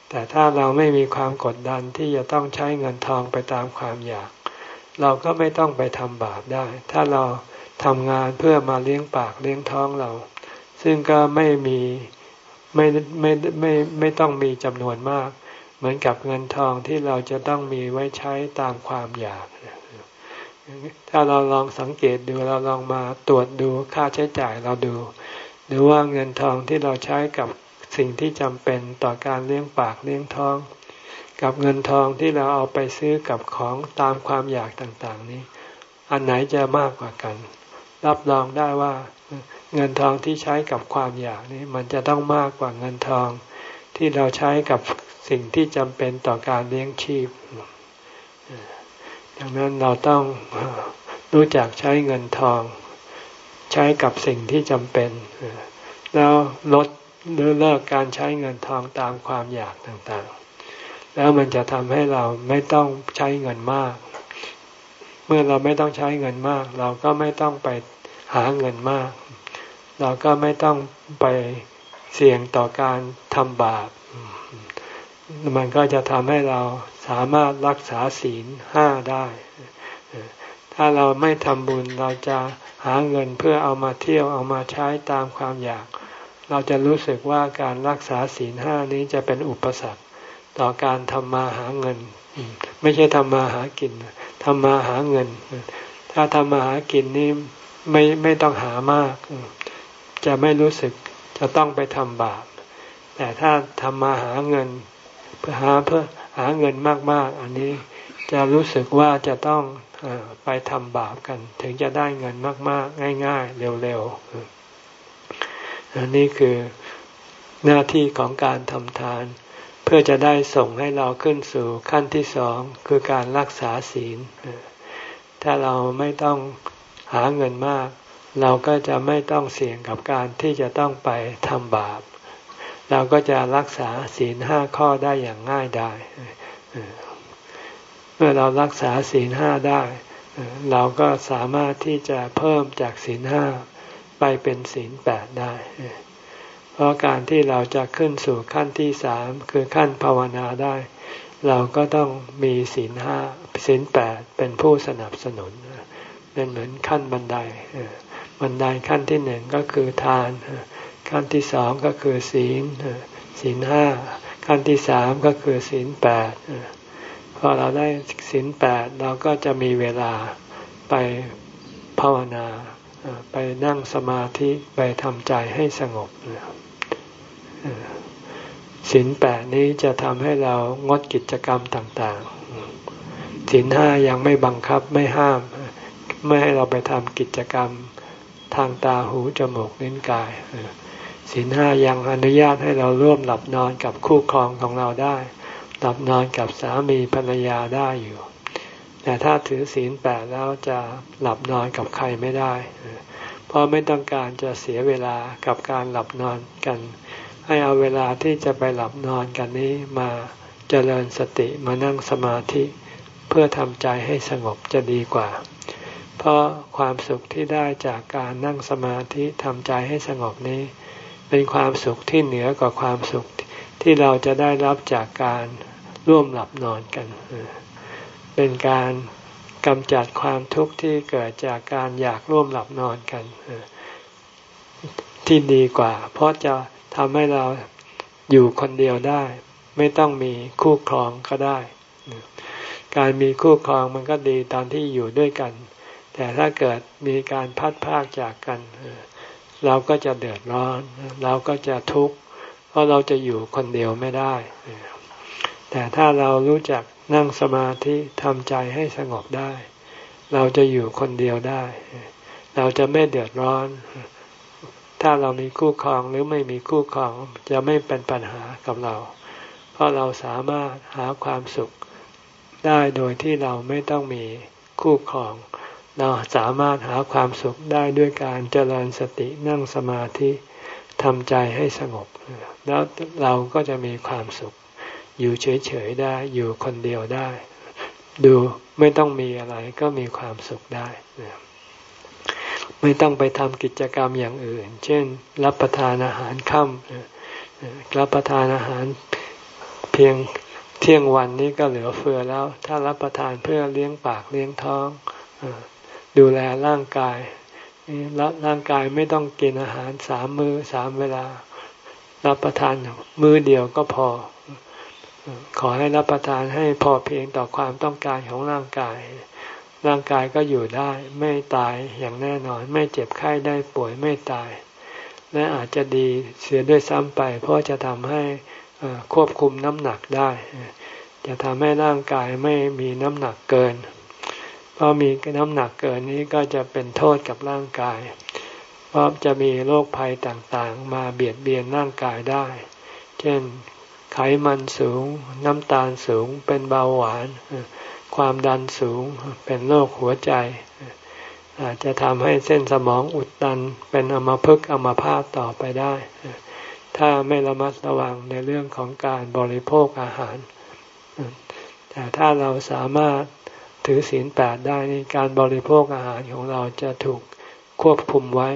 แต่ถ้าเราไม่มีความกดดันที่จะต้องใช้เงินทองไปตามความอยาก เราก็ไม่ต้องไปทำบาปได้ ถ้าเรา ทำงานเพื่อมาเลี้ยงปากเลี้ยงท้องเรา ซึ่งก็ไม่มีไม่ไม่ไม่ไม่ต้องมีจำนวนมาก เหมือนกับเงินทองที่เราจะต้องมีไว้ใช้ตามความอยาก ถ้าเราลองสังเกตดูเราลองมาตรวจดูค่าใช้จ่ายเราดู หรือว่าเงินทองที่เราใช้กับสิ่งที่จำเป็นต่อการเลี้ยงปากเลี้ยงท้อง กับเงินทองที่เราเอาไปซื้อกับของตามความอยากต่างๆ นี้ อันไหนจะมากกว่ากัน รับรองได้ว่าเงินทองที่ใช้กับความอยากนี้มันจะต้องมากกว่าเงินทอง ที่เราใช้กับสิ่งที่จำเป็นต่อการเลี้ยงชีพดังนั้นเราต้องรู้จักใช้เงินทอง ใช้กับสิ่งที่จำเป็น แล้วลดหรือเลิกการใช้เงินทองตามความอยากต่างๆ แล้วมันจะทำให้เราไม่ต้องใช้เงินมาก เมื่อเราไม่ต้องใช้เงินมาก เราก็ไม่ต้องไปหาเงินมาก เราก็ไม่ต้องไปเสี่ยงต่อการทำบาป มันก็จะทำให้เราสามารถรักษาศีลห้าได้ ถ้าเราไม่ทำบุญเราจะหาเงินเพื่อเอามาเที่ยวเอามาใช้ตามความอยาก เราจะรู้สึกว่าการรักษาศีลห้านี้จะเป็นอุปสรรคต่อการทำมาหาเงิน ไม่ใช่ทำมาหากิน ทำมาหาเงิน ถ้าทำมาหากินนี่ไม่ไม่ต้องหามาก จะไม่รู้สึกจะต้องไปทำบาป แต่ถ้าทำมาหาเงิน เพื่อหาเพื่อหาเงินมากๆ อันนี้จะรู้สึกว่าจะต้องไปทำบาปกัน ถึงจะได้เงินมาก ๆ ง่าย ๆ เร็วๆอันนี้คือหน้าที่ของการทำทาน เพื่อจะได้ส่งให้เราขึ้นสู่ขั้นที่สองคือการรักษาศีล ถ้าเราไม่ต้องหาเงินมาก เราก็จะไม่ต้องเสี่ยงกับการที่จะต้องไปทำบาป เราก็จะรักษาศีลห้าข้อได้อย่างง่ายได้เมื่อเรารักษาศีลห้าได้ เราก็สามารถที่จะเพิ่มจากศีลห้าไปเป็นศีลแปดได้ เพราะการที่เราจะขึ้นสู่ขั้นที่สามคือขั้นภาวนาได้ เราก็ต้องมีศีลห้าศีลแปดเป็นผู้สนับสนุน เป็นเหมือนขั้นบันได บันไดขั้นที่หนึ่งก็คือทาน ขั้นที่สองก็คือศีลศีลห้าขั้นที่สามก็คือศีลแปดพอเราได้ศีลแปดเราก็จะมีเวลาไปภาวนา ไปนั่งสมาธิ ไปทำใจให้สงบ ศีลแปดนี้จะทำให้เรางดกิจกรรมต่างๆศีลห้ายังไม่บังคับไม่ห้าม ไม่ให้เราไปทำกิจกรรมทางตาหูจมูกลิ้นกายศีลห้ายังอนุญาตให้เราร่วมหลับนอนกับคู่ครองของเราได้ หลับนอนกับสามีภรรยาได้อยู่ แต่ถ้าถือศีลแปดแล้วจะหลับนอนกับใครไม่ได้ เพราะไม่ต้องการจะเสียเวลากับการหลับนอนกัน ให้เอาเวลาที่จะไปหลับนอนกันนี้มาเจริญสติมานั่งสมาธิ เพื่อทำใจให้สงบจะดีกว่า เพราะความสุขที่ได้จากการนั่งสมาธิทำใจให้สงบนี้ เป็นความสุขที่เหนือกว่าความสุขที่เราจะได้รับจากการร่วมหลับนอนกัน เป็นการกำจัดความทุกข์ที่เกิดจากการอยากร่วมหลับนอนกันที่ดีกว่า เพราะจะ ทำให้เราอยู่คนเดียวได้ ไม่ต้องมีคู่ครองก็ได้ การมีคู่ครองมันก็ดีตอนที่อยู่ด้วยกัน แต่ถ้าเกิดมีการพัดพากจากกัน เราก็จะเดือดร้อน เราก็จะทุกข์เพราะเราจะอยู่คนเดียวไม่ได้ แต่ถ้าเรารู้จักนั่งสมาธิทำใจให้สงบได้ เราจะอยู่คนเดียวได้ เราจะไม่เดือดร้อน ถ้าเรามีคู่ครองหรือไม่มีคู่ครองจะไม่เป็นปัญหากับเรา เพราะเราสามารถหาความสุขได้โดยที่เราไม่ต้องมีคู่ครอง เราสามารถหาความสุขได้ด้วยการเจริญสตินั่งสมาธิทำใจให้สงบ แล้วเราก็จะมีความสุข อยู่เฉยๆได้อยู่คนเดียวได้ ดูไม่ต้องมีอะไรก็มีความสุขได้ ไม่ต้องไปทำกิจกรรมอย่างอื่น เช่น รับประทานอาหารค่ำรับประทานอาหารเพียงเที่ยงวันนี้ก็เหลือเฟือแล้ว ถ้ารับประทานเพื่อเลี้ยงปากเลี้ยงท้องดูแลร่างกายร่างกายไม่ต้องกินอาหารสามมือ้อสามเวลา รับประทานมื้อเดียวก็พอ ขอให้รับประทานให้พอเพียงต่อความต้องการของร่างกาย ร่างกายก็อยู่ได้ ไม่ตายอย่างแน่นอน ไม่เจ็บไข้ได้ป่วยไม่ตาย และอาจจะดีเสียด้วยซ้ำไป เพราะจะทำให้ควบคุมน้ำหนักได้ จะทำให้ร่างกายไม่มีน้ำหนักเกิน เพราะมีน้ำหนักเกินนี้ก็จะเป็นโทษกับร่างกาย เพราะจะมีโรคภัยต่างๆ มาเบียดเบียนร่างกายได้ เช่นไขมันสูง น้ำตาลสูง เป็นเบาหวาน ความดันสูงเป็นโรคหัวใจ อาจจะทำให้เส้นสมองอุดตันเป็นอมภพอมภาตต่อไปได้ ถ้าไม่ระมัดระวังในเรื่องของการบริโภคอาหาร แต่ถ้าเราสามารถถือศีลแปดได้นี่การบริโภคอาหารของเราจะถูกควบคุมไว้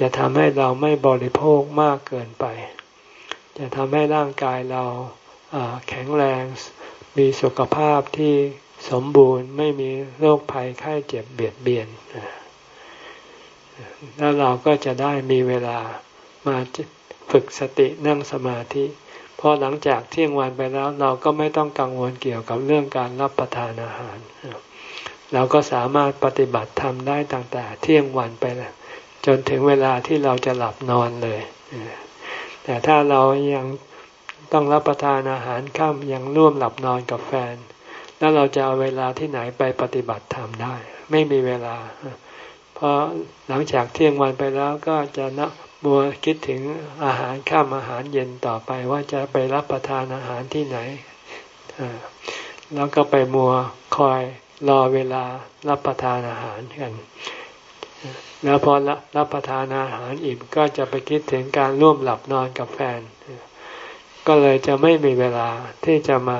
จะทำให้เราไม่บริโภคมากเกินไป จะทำให้ร่างกายเราแข็งแรงมีสุขภาพที่ สมบูรณ์ไม่มีโรคภัยไข้เจ็บเบียดเบียน แล้วเราก็จะได้มีเวลามาฝึกสตินั่งสมาธิพอหลังจากเที่ยงวันไปแล้วเราก็ไม่ต้องกังวลเกี่ยวกับเรื่องการรับประทานอาหาร เราก็สามารถปฏิบัติทำได้ตั้งแต่เที่ยงวันไปแล้วจนถึงเวลาที่เราจะหลับนอนเลย แต่ถ้าเรายังต้องรับประทานอาหารค่ำยังร่วมหลับนอนกับแฟน แล้วเราจะเอาเวลาที่ไหนไปปฏิบัติธรรมได้ ไม่มีเวลา เพราะหลังจากเที่ยงวันไปแล้วก็จะนับมัวคิดถึงอาหารข้ามอาหารเย็นต่อไปว่าจะไปรับประทานอาหารที่ไหน แล้วก็ไปมัวคอยรอเวลารับประทานอาหารกันแล้วพอรับประทานอาหารอิ่มก็จะไปคิดถึงการร่วมหลับนอนกับแฟน ก็เลยจะไม่มีเวลาที่จะมา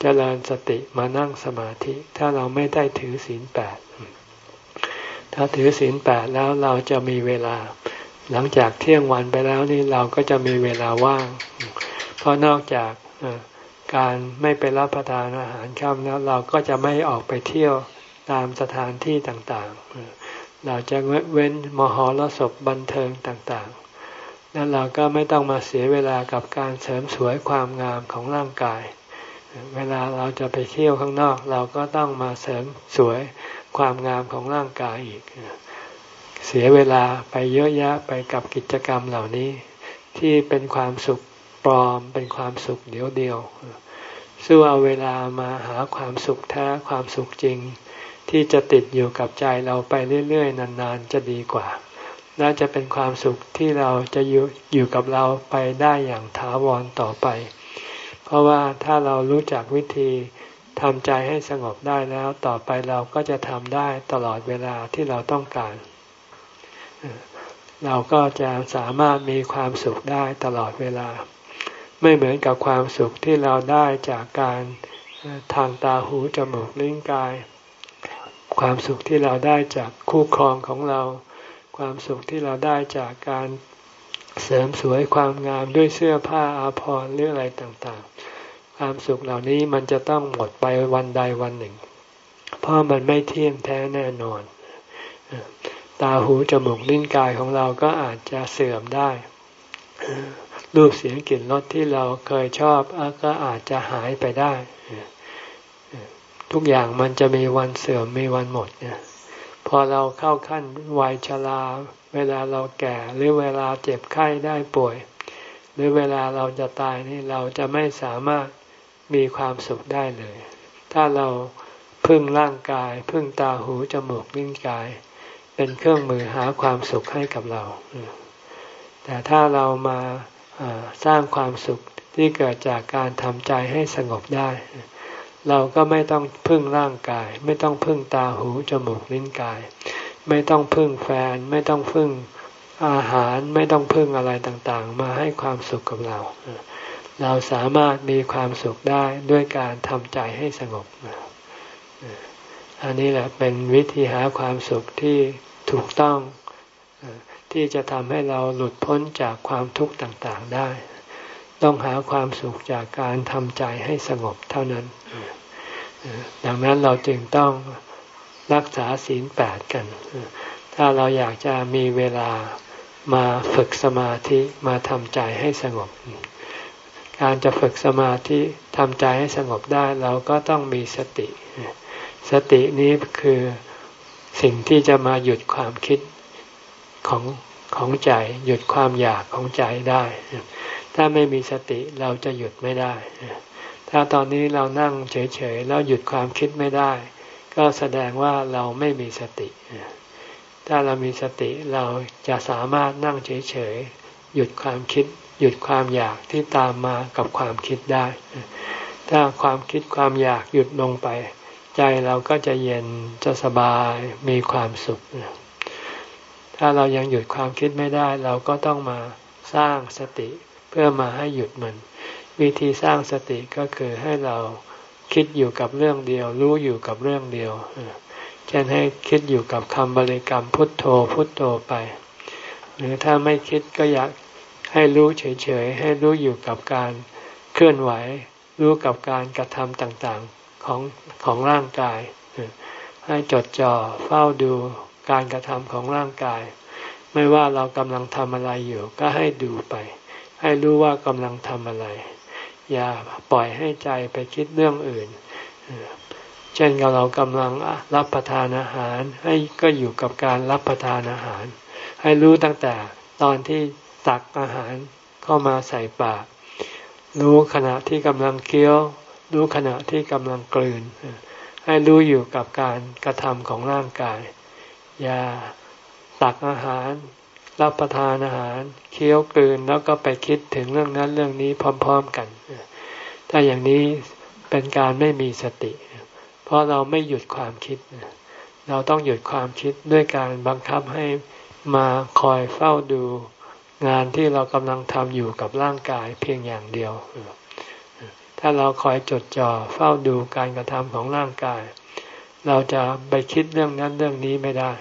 เจริญสติมานั่งสมาธิ ถ้าเราไม่ได้ถือศีลแปดถ้าถือศีลแปดแล้วเราจะมีเวลา หลังจากเที่ยงวันไปแล้วนี่เราก็จะมีเวลาว่าง เพราะนอกจากการไม่ไปรับประทานอาหารค่ำแล้วเราก็จะไม่ออกไปเที่ยวตามสถานที่ต่างๆ เราจะเว้นมหรสพบันเทิงต่างๆ แล้วเราก็ไม่ต้องมาเสียเวลากับการเสริมสวยความงามของร่างกาย เวลาเราจะไปเที่ยวข้างนอก เราก็ต้องมาเสริมสวยความงามของร่างกายอีก เสียเวลาไปเยอะแยะไปกับกิจกรรมเหล่านี้ ที่เป็นความสุขปลอมเป็นความสุขเดียวเดียวสู้เอาเวลามาหาความสุขแท้ความสุขจริง ที่จะติดอยู่กับใจเราไปเรื่อยๆ นานๆ จะดีกว่า และจะเป็นความสุขที่เราจะอยู่อยู่กับเราไปได้อย่างถาวรต่อไป เพราะว่าถ้าเรารู้จักวิธีทำใจให้สงบได้แล้วต่อไปเราก็จะทำได้ตลอดเวลาที่เราต้องการ เราก็จะสามารถมีความสุขได้ตลอดเวลา ไม่เหมือนกับความสุขที่เราได้จากการทางตาหูจมูกลิ้นกาย ความสุขที่เราได้จากคู่ครองของเรา ความสุขที่เราได้จากการเสริมสวยความงามด้วยเสื้อผ้าอาภรณ์หรืออะไรต่างๆ ความสุขเหล่านี้มันจะต้องหมดไปวันใดวันหนึ่ง เพราะมันไม่เที่ยงแท้แน่นอน ตาหูจมูกลิ้นกายของเราก็อาจจะเสื่อมได้รูปเสียงกลิ่นรสที่เราเคยชอบก็อาจจะหายไปได้ ทุกอย่างมันจะมีวันเสื่อมมีวันหมดเนี่ย พอเราเข้าขั้นวัยชราเวลาเราแก่หรือเวลาเจ็บไข้ได้ป่วย หรือเวลาเราจะตายนี่เราจะไม่สามารถมีความสุขได้เลย ถ้าเราพึ่งร่างกาย พึ่งตาหูจมูกลิ้นกาย เป็นเครื่องมือหาความสุขให้กับเรา แต่ถ้าเรามาสร้างความสุขที่เกิดจากการทำใจให้สงบได้ เราก็ไม่ต้องพึ่งร่างกาย ไม่ต้องพึ่งตาหูจมูกลิ้นกาย ไม่ต้องพึ่งแฟน ไม่ต้องพึ่งอาหารไม่ต้องพึ่งอะไรต่างๆ มาให้ความสุขกับเรา เราสามารถมีความสุขได้ด้วยการทำใจให้สงบ อันนี้แหละเป็นวิธีหาความสุขที่ถูกต้องที่จะทำให้เราหลุดพ้นจากความทุกข์ต่างๆได้ ต้องหาความสุขจากการทำใจให้สงบเท่านั้น ดังนั้นเราจึงต้องรักษาศีลแปดกัน ถ้าเราอยากจะมีเวลามาฝึกสมาธิมาทำใจให้สงบ การจะฝึกสมาธิทำใจให้สงบได้เราก็ต้องมีสติ สตินี้คือสิ่งที่จะมาหยุดความคิดของของใจ หยุดความอยากของใจได้ ถ้าไม่มีสติเราจะหยุดไม่ได้ ถ้าตอนนี้เรานั่งเฉยๆแล้วหยุดความคิดไม่ได้ ก็แสดงว่าเราไม่มีสติ ถ้าเรามีสติเราจะสามารถนั่งเฉยๆหยุดความคิด หยุดความอยากที่ตามมากับความคิดได้ ถ้าความคิดความอยากหยุดลงไป ใจเราก็จะเย็นจะสบายมีความสุข ถ้าเรายังหยุดความคิดไม่ได้ เราก็ต้องมาสร้างสติเพื่อมาให้หยุดมัน วิธีสร้างสติก็คือให้เราคิดอยู่กับเรื่องเดียว รู้อยู่กับเรื่องเดียวเช่นให้คิดอยู่กับคำบริกรรมพุทโธพุทโธไป หรือถ้าไม่คิดก็อยากให้รู้เฉยๆให้รู้อยู่กับการเคลื่อนไหว รู้กับการกระทำต่างๆของของร่างกาย ให้จดจ่อเฝ้าดูการกระทำของร่างกาย ไม่ว่าเรากำลังทำอะไรอยู่ ก็ให้ดูไป ให้รู้ว่ากำลังทำอะไร อย่าปล่อยให้ใจไปคิดเรื่องอื่น เช่นเรากำลังรับประทานอาหาร ให้ก็อยู่กับการรับประทานอาหาร ให้รู้ตั้งแต่ตอนที่ตักอาหารเข้ามาใส่ปาก รู้ขณะที่กำลังเคี้ยว รู้ขณะที่กำลังกลืน ให้รู้อยู่กับการกระทำของร่างกาย อย่าตักอาหาร รับประทานอาหารเคี้ยวกลืนแล้วก็ไปคิดถึงเรื่องนั้นเรื่องนี้พร้อม ๆกัน ถ้าอย่างนี้เป็นการไม่มีสติ เพราะเราไม่หยุดความคิด เราต้องหยุดความคิดด้วยการบังคับให้มาคอยเฝ้าดูงานที่เรากำลังทำอยู่กับร่างกายเพียงอย่างเดียว ถ้าเราคอยจดจ่อเฝ้าดูการกระทำของร่างกาย เราจะไปคิดเรื่องนั้นเรื่องนี้ไม่ได้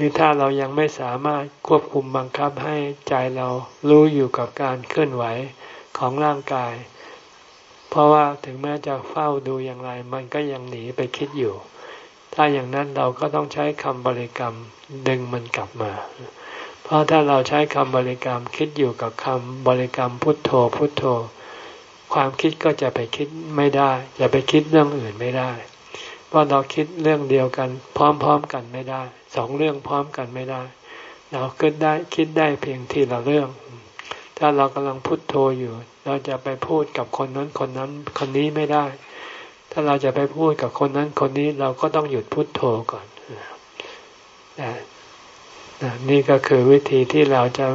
หรือถ้าเรายังไม่สามารถควบคุมบังคับให้ใจเรารู้อยู่กับการเคลื่อนไหวของร่างกาย เพราะว่าถึงแม้จะเฝ้าดูอย่างไร มันก็ยังหนีไปคิดอยู่ ถ้าอย่างนั้นเราก็ต้องใช้คำบริกรรมดึงมันกลับมา เพราะถ้าเราใช้คำบริกรรมคิดอยู่กับคำบริกรรมพุทโธพุทโธ ความคิดก็จะไปคิดไม่ได้ จะไปคิดเรื่องอื่นไม่ได้ เพราะเราคิดเรื่องเดียวกัน พร้อมๆกันไม่ได้ สองเรื่องพร้อมกันไม่ได้ เราคิดได้คิดได้เพียงทีละเรื่อง ถ้าเรากำลังพุทโธอยู่ เราจะไปพูดกับคนนั้นคนนั้นคนนี้ไม่ได้ ถ้าเราจะไปพูดกับคนนั้นคนนี้เราก็ต้องหยุดพุทโธก่อนนี่ก็คือวิธีที่เราจะ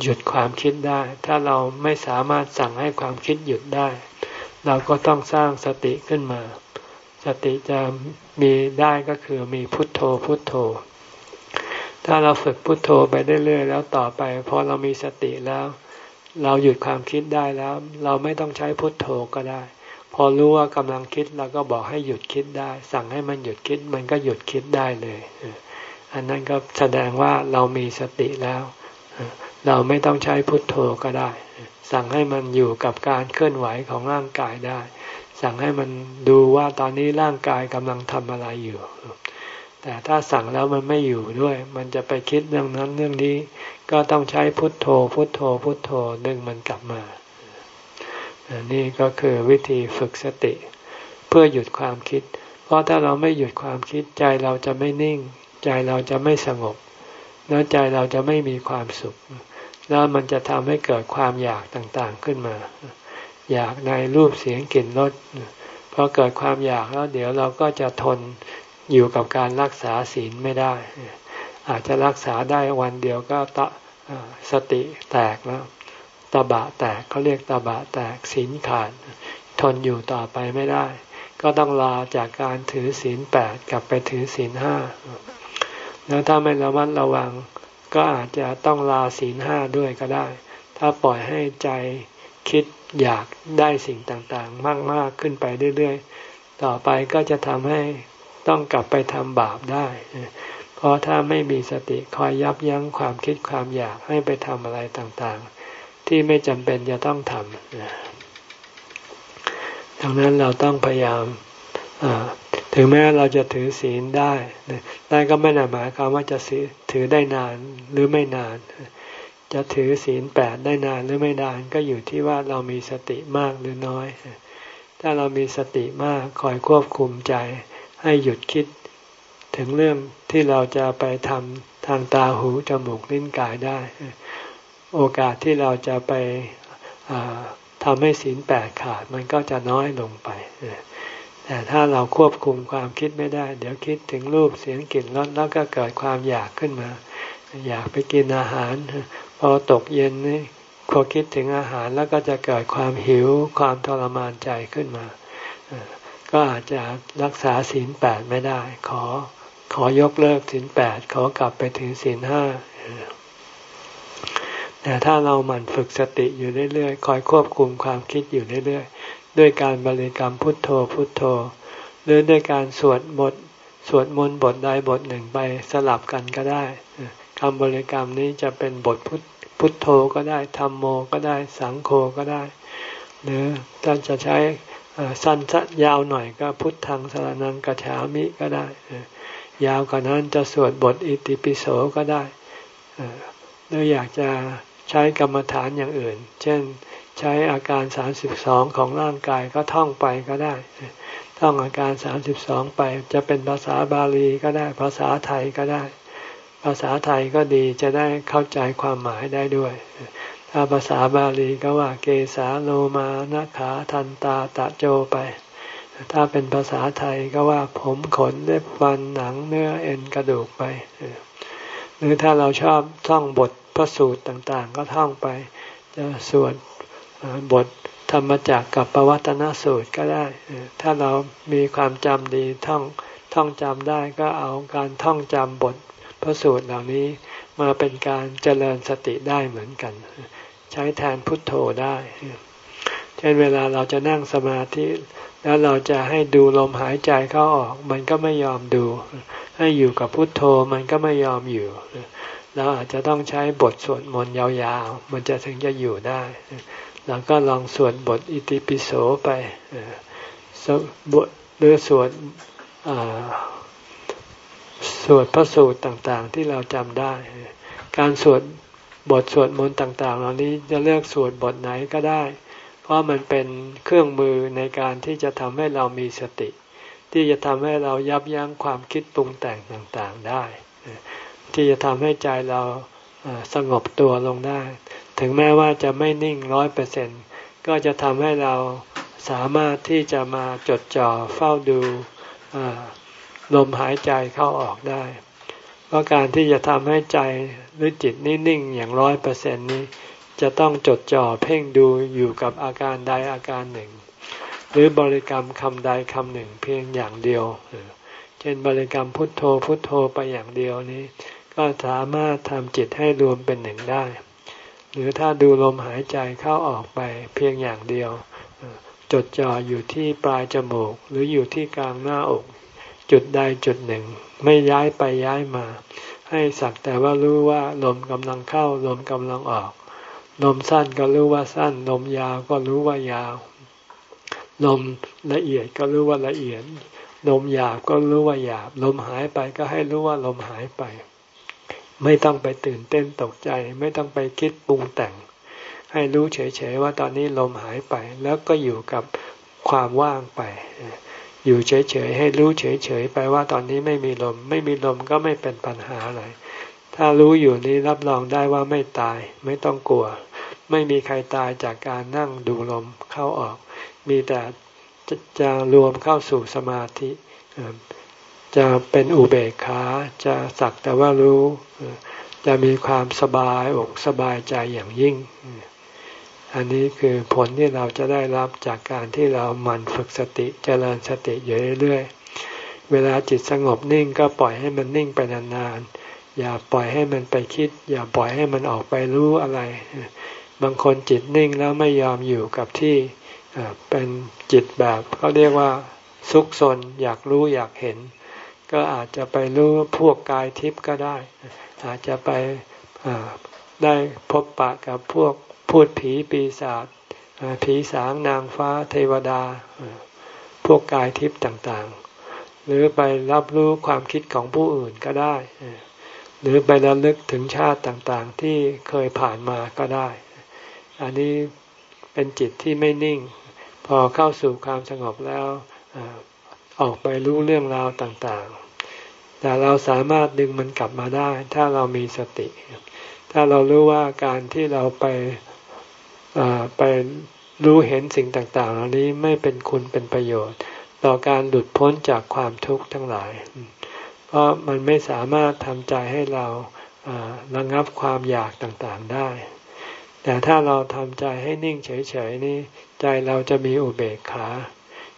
หยุดความคิดได้ ถ้าเราไม่สามารถสั่งให้ความคิดหยุดได้ เราก็ต้องสร้างสติขึ้นมา สติจะมีได้ก็คือมีพุทโธพุทโธ ถ้าเราฝึกพุทโธไปเรื่อยๆแล้วต่อไปพอเรามีสติแล้ว เราหยุดความคิดได้แล้ว เราไม่ต้องใช้พุทโธก็ได้ พอรู้ว่ากำลังคิดเราก็บอกให้หยุดคิดได้ สั่งให้มันหยุดคิดมันก็หยุดคิดได้เลยอันนั้นก็แสดงว่าเรามีสติแล้ว เราไม่ต้องใช้พุทโธก็ได้ สั่งให้มันอยู่กับการเคลื่อนไหวของร่างกายได้ สั่งให้มันดูว่าตอนนี้ร่างกายกำลังทำอะไรอยู่ แต่ถ้าสั่งแล้วมันไม่อยู่ด้วย มันจะไปคิดเรื่องนั้นเรื่องนี้ ก็ต้องใช้พุทโธ พุทโธ พุทโธดึงมันกลับมา นี่ก็คือวิธีฝึกสติ เพื่อหยุดความคิด เพราะถ้าเราไม่หยุดความคิดใจเราจะไม่นิ่ง ใจเราจะไม่สงบ แล้วใจเราจะไม่มีความสุข แล้วมันจะทำให้เกิดความอยากต่างๆขึ้นมา อยากในรูปเสียงกลิ่นรสพอเกิดความอยากแล้วเดี๋ยวเราก็จะทนอยู่กับการรักษาศีลไม่ได้ อาจจะรักษาได้วันเดียวก็ตะสติแตกแล้วตบะแตกเขาเรียกตบะแตกศีลขาด ทนอยู่ต่อไปไม่ได้ ก็ต้องลาจากการถือศีลแปดกลับไปถือศีลห้าแล้วถ้าไม่ระมัดระวังก็อาจจะต้องลาศีลห้าด้วยก็ได้ ถ้าปล่อยให้ใจคิด อยากได้สิ่งต่างๆ มากๆขึ้นไปเรื่อยๆ ต่อไปก็จะทำให้ต้องกลับไปทำบาปได้ เพราะถ้าไม่มีสติคอยยับยั้งความคิดความอยากให้ไปทำอะไรต่างๆ ที่ไม่จำเป็นจะต้องทำดังนั้นเราต้องพยายามถึงแม้เราจะถือศีลได้แต่ก็ไม่ได้หมายความว่าจะถือได้นานหรือไม่นาน จะถือศีลแปดได้นานหรือไม่นานก็อยู่ที่ว่าเรามีสติมากหรือน้อย ถ้าเรามีสติมากคอยควบคุมใจให้หยุดคิด ถึงเรื่องที่เราจะไปทำทางตาหูจมูกลิ้นกายได้ โอกาสที่เราจะไปทำให้ศีลแปดขาดมันก็จะน้อยลงไป แต่ถ้าเราควบคุมความคิดไม่ได้ เดี๋ยวคิดถึงรูปเสียงกลิ่นรสแล้วก็เกิดความอยากขึ้นมา อยากไปกินอาหาร พอตกเย็นนี่พอคิดถึงอาหารแล้วก็จะเกิดความหิวความทรมานใจขึ้นมา ก็อาจจะรักษาศีลแปดไม่ได้ ขอขอยกเลิกศีลแปดขอกลับไปถึงศีลห้าแต่ถ้าเราหมั่นฝึกสติอยู่เรื่อยๆ คอยควบคุมความคิดอยู่เรื่อยๆ ด้วยการบริกรรมพุทโธพุทโธ หรือด้วยการสวดบทสวดมนต์บทใดบทหนึ่งไปสลับกันก็ได้ คำบริกรรมนี้จะเป็นบทพุทพุทโธก็ได้ธรรมโมก็ได้ สังโฆก็ได้ หรือท่านจะใช้สั้นสัยาวหน่อยก็พุทธังสารนังกัจฉามิก็ได้ ยาวกว่านั้นจะสวดบทอิติปิโสก็ได้หรืออยากจะใช้กรรมฐานอย่างอื่น เช่นใช้อาการสามสิบสองของร่างกายก็ท่องไปก็ได้ ท่องอาการสามสิบสองไปจะเป็นภาษาบาลีก็ได้ ภาษาไทยก็ได้ ภาษาไทยก็ดีจะได้เข้าใจความหมายได้ด้วย ถ้าภาษาบาลีก็ว่าเกสาโลมานาขาทันตาตะโจไป ถ้าเป็นภาษาไทยก็ว่าผมขนเล็บฟันหนังเนื้อเอ็นกระดูกไป หรือถ้าเราชอบท่องบทพระสูตรต่างๆ ก็ท่องไป จะสวดบทธรรมจักกับปวัตนสูตรก็ได้ ถ้าเรามีความจำดีท่องท่องจำได้ก็เอาการท่องจำบท พระสูตรเหล่านี้มาเป็นการเจริญสติได้เหมือนกัน ใช้แทนพุทโธได้ เช่นเวลาเราจะนั่งสมาธิแล้วเราจะให้ดูลมหายใจเข้าออก มันก็ไม่ยอมดู ให้อยู่กับพุทโธมันก็ไม่ยอมอยู่เราอาจจะต้องใช้บทสวดมนต์ยาวๆ มันจะถึงจะอยู่ได้เราก็ลองสวดบทอิติปิโสไปบทหรือสวด สวดพระสูตรต่างๆ ที่เราจำได้ การสวดบทสวดมนต์ต่างๆ เหล่านี้จะเลือกสวดบทไหนก็ได้ เพราะมันเป็นเครื่องมือในการที่จะทำให้เรามีสติ ที่จะทำให้เรายับยั้งความคิดปรุงแต่งต่างๆได้ ที่จะทำให้ใจเราสงบตัวลงได้ ถึงแม้ว่าจะไม่นิ่งร้อยเปอร์เซ็นก็จะทำให้เราสามารถที่จะมาจดจ่อเฝ้าดู ลมหายใจเข้าออกได้ เพราะการที่จะทำให้ใจหรือจิตนิ่งอย่างร้อยเปอร์เซ็นนี้ จะต้องจดจ่อเพ่งดูอยู่กับอาการใดอาการหนึ่ง หรือบริกรรมคำใดคำหนึ่งเพียงอย่างเดียว เช่นบริกรรมพุทโธพุทโธไปอย่างเดียวนี้ ก็สามารถทำจิตให้รวมเป็นหนึ่งได้ หรือถ้าดูลมหายใจเข้าออกไปเพียงอย่างเดียวจดจ่ออยู่ที่ปลายจมูกหรืออยู่ที่กลางหน้าอก จุดใดจุดหนึ่ง ไม่ย้ายไปย้ายมา ให้สักแต่ว่ารู้ว่าลมกำลังเข้าลมกำลังออก ลมสั้นก็รู้ว่าสั้น ลมยาวก็รู้ว่ายาว ลมละเอียดก็รู้ว่าละเอียด ลมหยาบก็รู้ว่าหยาบ ลมหายไปก็ให้รู้ว่าลมหายไป ไม่ต้องไปตื่นเต้นตกใจ ไม่ต้องไปคิดปรุงแต่ง ให้รู้เฉยๆว่าตอนนี้ลมหายไป แล้วก็อยู่กับความว่างไป อยู่เฉยๆให้รู้เฉยๆไปว่าตอนนี้ไม่มีลม ไม่มีลมก็ไม่เป็นปัญหาอะไร ถ้ารู้อยู่นี้รับรองได้ว่าไม่ตาย ไม่ต้องกลัว ไม่มีใครตายจากการนั่งดูลมเข้าออก มีแต่จะรวมเข้าสู่สมาธิจะเป็นอุเบกขาจะสักแต่ว่ารู้ จะมีความสบายอกสบายใจอย่างยิ่ง อันนี้คือผลที่เราจะได้รับจากการที่เราหมั่นฝึกสติเจริญสติอยู่เรื่อยๆ เวลาจิตสงบนิ่งก็ปล่อยให้มันนิ่งไปนานๆ อย่าปล่อยให้มันไปคิด อย่าปล่อยให้มันออกไปรู้อะไร บางคนจิตนิ่งแล้วไม่ยอมอยู่กับที่เป็นจิตแบบเขาเรียกว่าซุกซนอยากรู้อยากเห็น ก็อาจจะไปรู้พวกกายทิพย์ก็ได้ อาจจะไปได้พบปะกับพวก พูดผีปีศาจผีสางนางฟ้าเทวดา พวกกายทิพย์ต่างๆ หรือไปรับรู้ความคิดของผู้อื่นก็ได้ หรือไประลึกถึงชาติต่างๆ ที่เคยผ่านมาก็ได้ อันนี้เป็นจิตที่ไม่นิ่ง พอเข้าสู่ความสงบแล้วออกไปรู้เรื่องราวต่างๆ แต่เราสามารถดึงมันกลับมาได้ ถ้าเรามีสติ ถ้าเรารู้ว่าการที่เราไป ไปรู้เห็นสิ่งต่าง ๆ เหล่านี้ไม่เป็นคุณเป็นประโยชน์ ต่อการหลุดพ้นจากความทุกข์ทั้งหลาย เพราะมันไม่สามารถทำใจให้เราระงับความอยากต่างๆได้ แต่ถ้าเราทำใจให้นิ่งเฉยๆนี่ใจเราจะมีอุเบกขา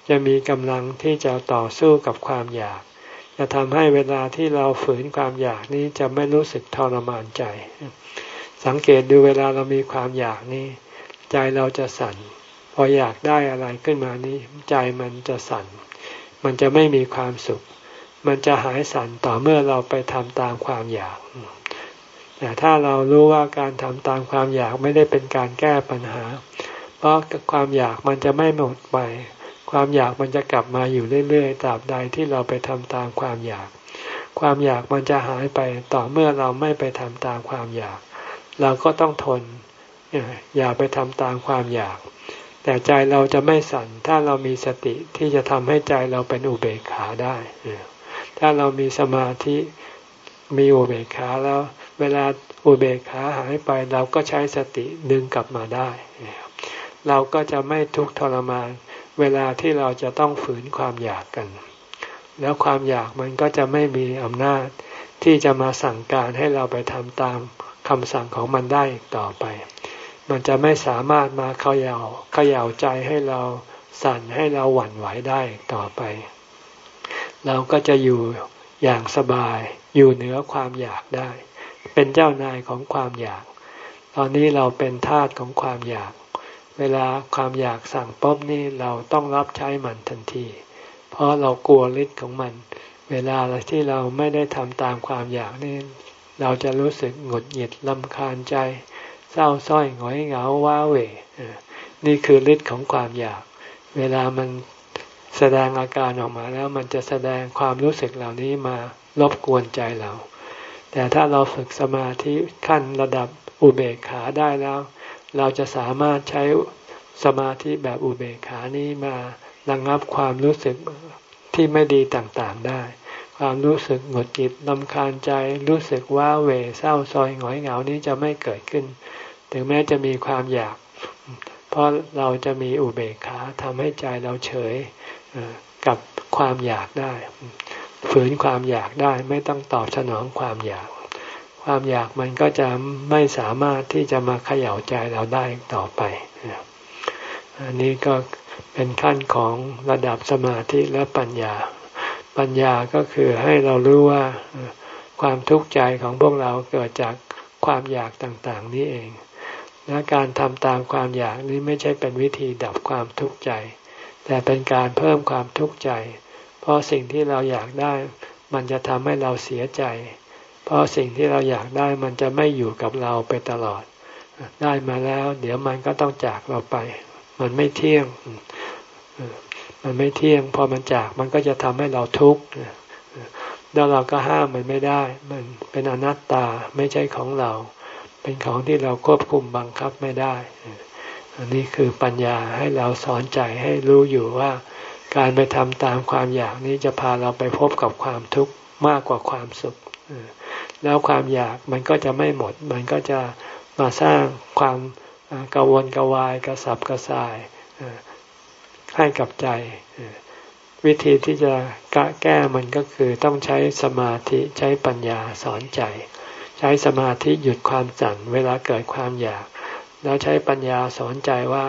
จะมีกำลังที่จะต่อสู้กับความอยาก จะทำให้เวลาที่เราฝืนความอยากนี้จะไม่รู้สึกทรมานใจ สังเกตดูเวลาเรามีความอยากนี้ ใจเราจะสั่น พออยากได้อะไรขึ้นมานี้ใจมันจะสั่น มันจะไม่มีความสุข มันจะหายสั่นต่อเมื่อเราไปทำตามความอยาก แต่ถ้าเรารู้ว่าการทำตามความอยากไม่ได้เป็นการแก้ปัญหา เพราะความอยากมันจะไม่หมดไป ความอยากมันจะกลับมาอยู่เรื่อยๆตราบใดที่เราไปทำตามความอยากความอยากมันจะหายไปต่อเมื่อเราไม่ไปทำตามความอยาก เราก็ต้องทน อย่าไปทำตามความอยาก แต่ใจเราจะไม่สั่น ถ้าเรามีสติที่จะทำให้ใจเราเป็นอุเบกขาได้ ถ้าเรามีสมาธิมีอุเบกขาแล้ว เวลาอุเบกขาหายไปเราก็ใช้สติดึงกลับมาได้ เราก็จะไม่ทุกข์ทรมาน เวลาที่เราจะต้องฝืนความอยากกัน แล้วความอยากมันก็จะไม่มีอำนาจที่จะมาสั่งการให้เราไปทำตามคำสั่งของมันได้ต่อไป มันจะไม่สามารถมาเขยา่าเขย่าใจให้เราสั่นให้เราหวั่นไหวได้ต่อไป เราก็จะอยู่อย่างสบาย อยู่เหนือความอยากได้ เป็นเจ้านายของความอยาก ตอนนี้เราเป็นทาสของความอยาก เวลาความอยากสั่งป๊บนี่เราต้องรับใช้มันทันที เพราะเรากลัวฤทธิ์ของมัน เวลาที่เราไม่ได้ทำตามความอยากนี่เราจะรู้สึกหงุดหงิดลำคาญใจ เศร้าส้อยหงอยเหงาว้าเหวนี่คือฤทธิ์ของความอยาก เวลามันแสดงอาการออกมาแล้วมันจะแสดงความรู้สึกเหล่านี้มารบกวนใจเรา แต่ถ้าเราฝึกสมาธิขั้นระดับอุเบกขาได้แล้ว เราจะสามารถใช้สมาธิแบบอุเบกขานี้มาระงงับความรู้สึกที่ไม่ดีต่างๆได้ ความรู้สึกหงุดหงิดลำคาญใจ รู้สึกว่าเวเศร้าซอยหงอยเหงานี้จะไม่เกิดขึ้น ถึงแม้จะมีความอยาก เพราะเราจะมีอุเบกขาทำให้ใจเราเฉยกับความอยากได้ ฝืนความอยากได้ไม่ต้องตอบสนองความอยาก ความอยากมันก็จะไม่สามารถที่จะมาเขย่าใจเราได้ต่อไป อันนี้ก็เป็นขั้นของระดับสมาธิและปัญญา ปัญญาก็คือให้เรารู้ว่าความทุกข์ใจของพวกเราเกิดจากความอยากต่างๆ นี้เอง และการทำตามความอยากนี้ไม่ใช่เป็นวิธีดับความทุกข์ใจ แต่เป็นการเพิ่มความทุกข์ใจ เพราะสิ่งที่เราอยากได้ มันจะทำให้เราเสียใจ เพราะสิ่งที่เราอยากได้มันจะไม่อยู่กับเราไปตลอด ได้มาแล้ว เดี๋ยวมันก็ต้องจากเราไป มันไม่เที่ยง มันไม่เที่ยง พอมันจากมันก็จะทำให้เราทุกข์แล้วเราก็ห้ามมันไม่ได้ มันเป็นอนัตตาไม่ใช่ของเรา เป็นของที่เราควบคุมบังคับไม่ได้ อันนี้คือปัญญาให้เราสอนใจให้รู้อยู่ว่า การไปทำตามความอยากนี้จะพาเราไปพบกับความทุกข์มากกว่าความสุข แล้วความอยากมันก็จะไม่หมด มันก็จะมาสร้างความกังวลกวายกระสับกระส่ายให้กับใจ วิธีที่จะแก้มันก็คือต้องใช้สมาธิใช้ปัญญาสอนใจ ใช้สมาธิหยุดความสั่นเวลาเกิดความอยาก แล้วใช้ปัญญาสอนใจว่า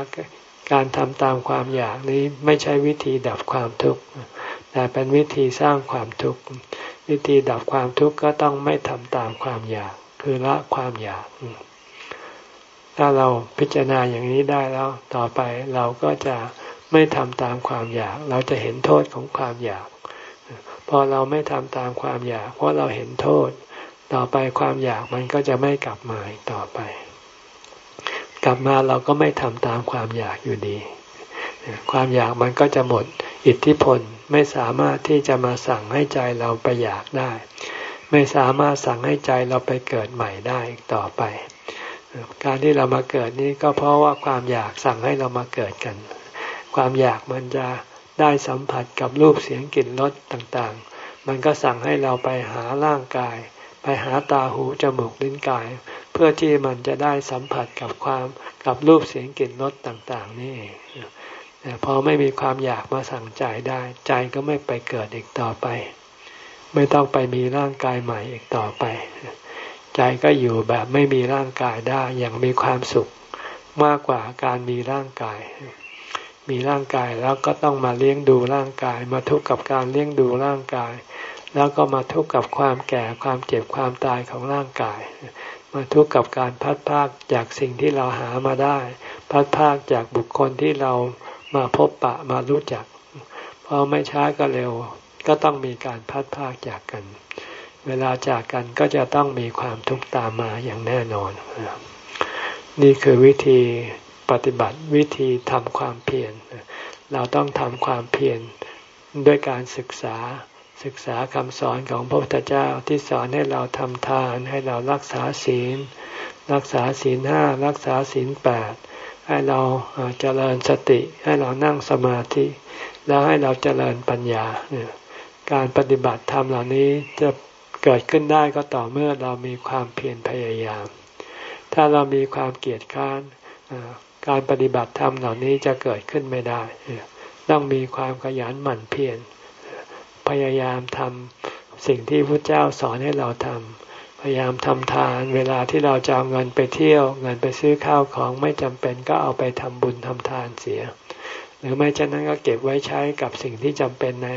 การทำตามความอยากนี้ไม่ใช่วิธีดับความทุกข์แต่เป็นวิธีสร้างความทุกข์วิธีดับความทุกข์ก็ต้องไม่ทำตามความอยาก คือละความอยาก ถ้าเราพิจารณาอย่างนี้ได้แล้ว ต่อไปเราก็จะไม่ทำตามความอยาก เราจะเห็นโทษของความอยาก พอเราไม่ทำตามความอยาก เพราะเราเห็นโทษ ต่อไปความอยากมันก็จะไม่กลับมาต่อไป กลับมาเราก็ไม่ทำตามความอยากอยู่ดี ความอยากมันก็จะหมดอิทธิพลไม่สามารถที่จะมาสั่งให้ใจเราไปอยากได้ ไม่สามารถสั่งให้ใจเราไปเกิดใหม่ได้อีกต่อไป การที่เรามาเกิดนี่ก็เพราะว่าความอยากสั่งให้เรามาเกิดกัน ความอยากมันจะได้สัมผัสกับรูปเสียงกลิ่นรสต่างๆ มันก็สั่งให้เราไปหาร่างกาย ไปหาตาหูจมูกลิ้นกาย เพื่อที่มันจะได้สัมผัสกับความกับรูปเสียงกลิ่นรสต่างๆ นี่เองแต่พอไม่มีความอยากมาสั่งใจได้ ใจก็ไม่ไปเกิดอีกต่อไป ไม่ต้องไปมีร่างกายใหม่อีกต่อไป ใจก็อยู่แบบไม่มีร่างกายได้อย่างมีความสุขมากกว่าการมีร่างกาย มีร่างกายแล้วก็ต้องมาเลี้ยงดูร่างกาย มาทุกข์กับการเลี้ยงดูร่างกาย แล้วก็มาทุกข์กับความแก่ความเจ็บความตายของร่างกาย มาทุกข์กับการพัดพากจากสิ่งที่เราหามาได้ พัดพากจากบุคคลที่เรามาพบปะมารู้จักพอไม่ช้าก็เร็วก็ต้องมีการพัดพากจากกันเเวลาจากกันก็จะต้องมีความทุกข์ตามมาอย่างแน่นอน นี่คือวิธีปฏิบัติวิธีทำความเพียรเราต้องทำความเพียรด้วยการศึกษา ศึกษาคำสอนของพระพุทธเจ้าที่สอนให้เราทำทาน ให้เรารักษาศีล รักษาศีลห้ารักษาศีลแปดให้เราเจริญสติ ให้เรานั่งสมาธิ แล้วให้เราเจริญปัญญา การปฏิบัติธรรมเหล่านี้จะเกิดขึ้นได้ก็ต่อเมื่อเรามีความเพียรพยายาม ถ้าเรามีความเกียจค้านการปฏิบัติธรรมเหล่านี้จะเกิดขึ้นไม่ได้ ต้องมีความขยันหมั่นเพียร พยายามทำสิ่งที่พระเจ้าสอนให้เราทำพยายามทำทาน เวลาที่เราจะเอาเงินไปเที่ยว เงินไปซื้อข้าวของไม่จำเป็นก็เอาไปทำบุญทำทานเสีย หรือไม่เช่นนั้นก็เก็บไว้ใช้กับสิ่งที่จำเป็นใน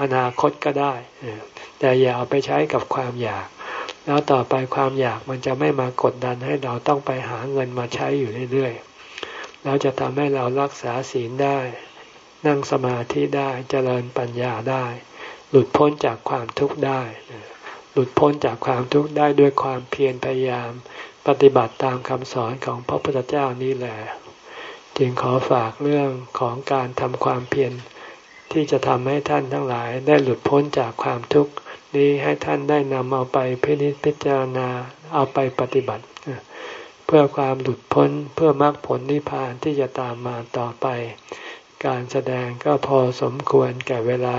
อนาคตก็ได้ แต่อย่าเอาไปใช้กับความอยาก แล้วต่อไปความอยากมันจะไม่มากดดันให้เราต้องไปหาเงินมาใช้อยู่เรื่อยๆแล้วจะทำให้เรารักษาศีลได้ นั่งสมาธิได้เจริญปัญญาได้ หลุดพ้นจากความทุกข์ได้ หลุดพ้นจากความทุกข์ได้ด้วยความเพียรพยายาม ปฏิบัติตามคำสอนของพระพุทธเจ้านี่แหละจึงขอฝากเรื่องของการทำความเพียรที่จะทำให้ท่านทั้งหลายได้หลุดพ้นจากความทุกข์นี้ให้ท่านได้นำเอาไปพิจิพิจารณาเอาไปปฏิบัติ เพื่อความหลุดพ้นเพื่อมรรคผลนิพพานที่จะตามมาต่อไป การแสดงก็พอสมควรแก่เวลา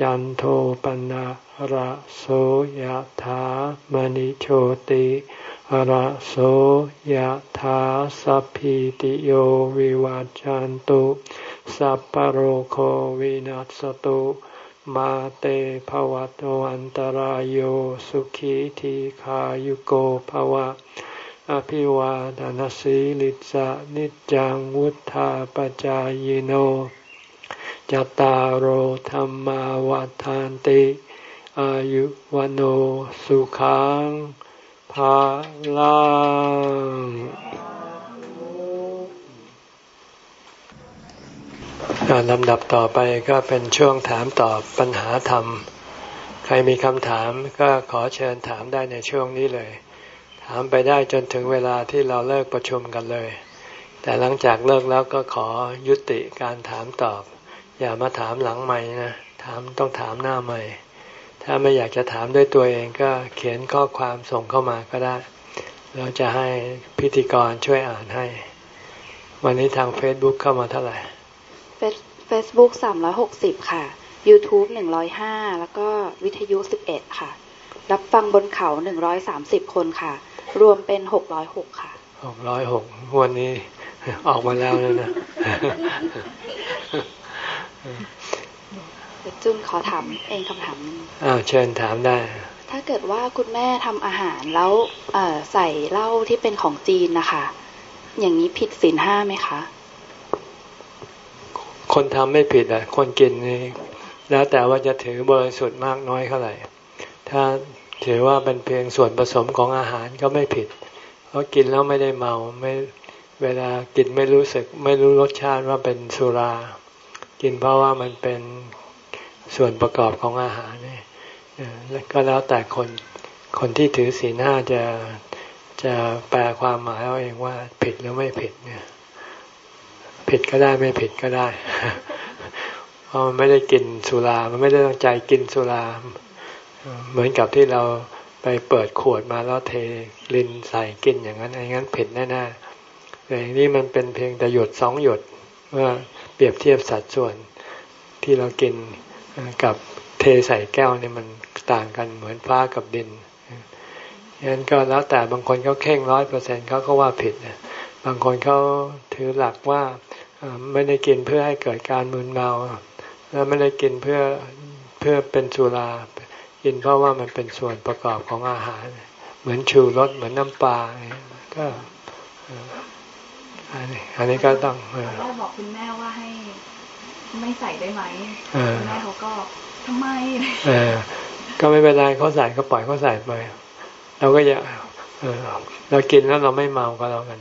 จันโทปนะระโสยธามณิโชติระโสยธาสัพพิติโยวิวัจจันตุสัพพโรโควินัสตุมาเตภวัตวันตารโยสุขีทีขายุโกภวะ อภิวาทานสีลิสะนิจังวุธาปจายโน จตารโหธรรมาวาทานติ อายุวันสุขังภาลังลำดับต่อไปก็เป็นช่วงถามตอบปัญหาธรรม ใครมีคำถามก็ขอเชิญถามได้ในช่วงนี้เลย ถามไปได้จนถึงเวลาที่เราเลิกประชุมกันเลย แต่หลังจากเลิกแล้วก็ขอยุติการถามตอบ อย่ามาถามหลังใหม่นะถามต้องถามหน้าใหม่ ถ้าไม่อยากจะถามด้วยตัวเองก็เขียนข้อความส่งเข้ามาก็ได้ เราจะให้พิธีกรช่วยอ่านให้ วันนี้ทาง Facebook เข้ามาเท่าไหร่เฟซบุ๊กสามร้อยหกสิบค่ะ YouTube หนึ่งร้อยห้าแล้วก็วิทยุสิบเอ็ดค่ะ รับฟังบนเขาหนึ่งร้อยสามสิบคนค่ะ รวมเป็นหกร้อยหกค่ะหกร้อยหกวันนี้ออกมาแล้วเลยนะ จุนขอถามเองคำถามอ้าวเชิญถามได้ ถ้าเกิดว่าคุณแม่ทำอาหารแล้วใส่เหล้าที่เป็นของจีนนะคะ อย่างนี้ผิดศีลห้าไหมคะ คนทำไม่ผิดอะ คนกินนี่แล้วแต่ว่าจะถือบริสุทธิ์มากน้อยเท่าไหร่ ถ้าถือว่าเป็นเพียงส่วนผสมของอาหารก็ไม่ผิด เพราะกินแล้วไม่ได้เมาไม่เวลากินไม่รู้สึก ไม่รู้รสชาติว่าเป็นสุรา กินเพราะว่ามันเป็นส่วนประกอบของอาหารนี่ก็แล้วแต่คนคนที่ถือศีลห้าจะจะแปลความหมายเอาเองว่าผิดหรือไม่ผิดเนี่ย ผิดก็ได้ไม่ผิดก็ได้เพราะมันไม่ได้กินสุรา มันไม่ได้ตั้งใจกินสุรา เหมือนกับที่เราไปเปิดขวดมาแล้วเทลินใส่กินอย่างนั้นอย่างนั้นผิดแน่ๆแต่นี่มันเป็นเพียงแต่หยดสองหยดว่า เปรียบเทียบสัดส่วนที่เรากินกับเทใส่แก้วเนี่ยมันต่างกันเหมือนฟ้ากับดินฉะนั้นก็แล้วแต่บางคนเขาเข่งร้อยเปอร์เซ็นเขาก็ว่าผิดบางคนเขาถือหลักว่าไม่ได้กินเพื่อให้เกิดการมึนเมาแล้วไม่ได้กินเพื่อเพื่อเป็นสุรากินเพราะว่ามันเป็นส่วนประกอบของอาหาร เหมือนชูรสเหมือนน้ำปลาก็ อันนี้อันนี้ก็ต้องแม่บอกคุณแม่ว่าให้ไม่ใส่ได้ไหมคุณแม่เขาก็ทำไมเออก็ไม่เป็นไรเขาใส่ก็ปล่อยเขาใส่ไปเราก็อย่าเรากินแล้วเราไม่เมาก็แล้วกัน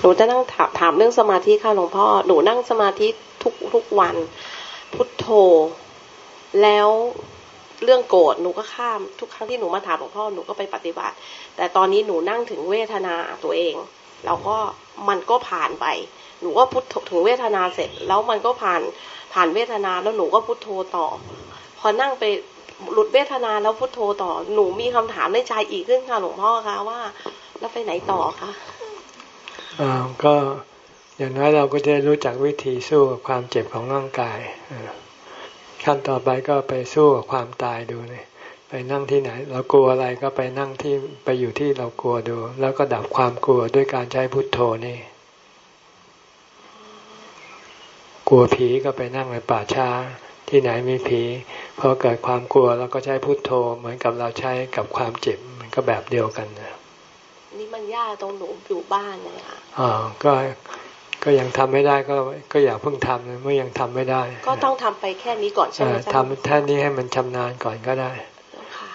หนูจะนั่งถามถามเรื่องสมาธิค่ะหลวงพ่อหนูนั่งสมาธิทุกทุกวัน พุทโธ แล้ว เรื่องโกรธหนูก็ข้ามทุกครั้งที่หนูมาถามหลวงพ่อหนูก็ไปปฏิบัติ แต่ตอนนี้หนูนั่งถึงเวทนาตัวเอง แล้วก็มันก็ผ่านไป หนูก็พุทถึงเวทนาเสร็จ แล้วมันก็ผ่านผ่านเวทนาแล้วหนูก็พุทโธต่อ พอนั่งไปหลุดเวทนาแล้วพุทโธต่อ หนูมีคำถามในใจอีกขึ้นค่ะหลวงพ่อคะว่าแล้วไปไหนต่อคะอ่าก็อย่างน้อยเราก็จะรู้จักวิธีสู้กับความเจ็บของร่างกายอ่า ขั้นต่อไปก็ไปสู้กับความตายดูเลยไปนั่งที่ไหน เรากลัวอะไรก็ไปนั่งที่ไปอยู่ที่เรากลัวดู แล้วก็ดับความกลัวด้วยการใช้พุทโธนี่ กลัวผีก็ไปนั่งในป่าช้า ที่ไหนมีผีพอเกิดความกลัวเราก็ใช้พุทโธ เหมือนกับเราใช้กับความเจ็บมันก็แบบเดียวกันนะนี่มันยากตรงหนูอยู่บ้านเลยค่ะอ๋อก็ ก็ยังทำไม่ได้ก็ก็อย่าเพิ่งทำเมื่อยังทำไม่ได้ ก็ต้องทำไปแค่นี้ก่อนใช่ไหมทำแค่นี้ให้มันชำนาญก่อนก็ได้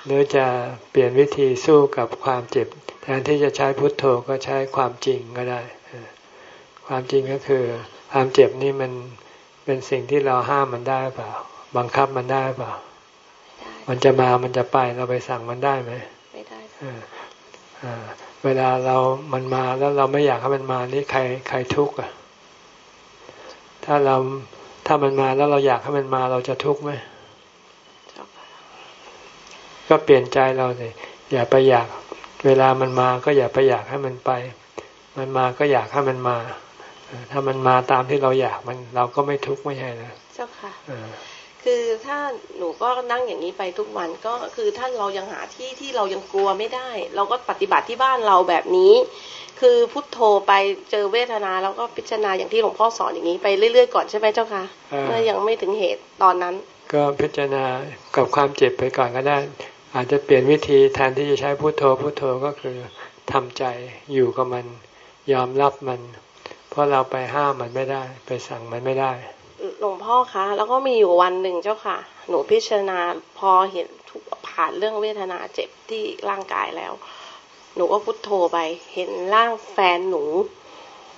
หรือจะเปลี่ยนวิธีสู้กับความเจ็บ แทนที่จะใช้พุทโธก็ใช้ความจริงก็ได้ ความจริงก็คือ ความเจ็บนี่มันเป็นสิ่งที่เราห้ามมันได้เปล่า บังคับมันได้เปล่า มันจะมามันจะไปเราไปสั่งมันได้ไหมไม่ได้ เวลาเรามันมาแล้วเราไม่อยากให้มันมานี่ใครใครทุกข์อะ ถ้าเราถ้ามันมาแล้วเราอยากให้มันมาเราจะทุกข์ไหมก็เปลี่ยนใจเราเลยอย่าไปอยาก เวลามันมาก็อย่าไปอยากให้มันไป มันมาก็อยากให้มันมา ถ้ามันมาตามที่เราอยากมัน เราก็ไม่ทุกข์ไม่ใช่นะเจ้าค่ะ คือถ้าหนูก็นั่งอย่างนี้ไปทุกวันก็คือท่านเรายังหาที่ที่เรายังกลัวไม่ได้ เราก็ปฏิบัติที่บ้านเราแบบนี้ คือพุทโธไปเจอเวทนาแล้วก็พิจารณาอย่างที่หลวงพ่อสอนอย่างนี้ไปเรื่อย ๆ ก่อนใช่ไหมเจ้าคะเมื่อยังไม่ถึงเหตุตอนนั้น ก็พิจารณากับความเจ็บไปก่อนก็ได้ อาจจะเปลี่ยนวิธีแทนที่จะใช้พุทโธพุทโธก็คือทำใจอยู่กับมันยอมรับมัน เพราะเราไปห้ามมันไม่ได้ ไปสั่งมันไม่ได้ หลวงพ่อคะ แล้วก็มีอยู่วันหนึ่งเจ้าค่ะ หนูพิจารณาพอเห็นทุกผ่านเรื่องเวทนาเจ็บที่ร่างกายแล้ว หนูก็พุทโธไป เห็นร่างแฟนหนู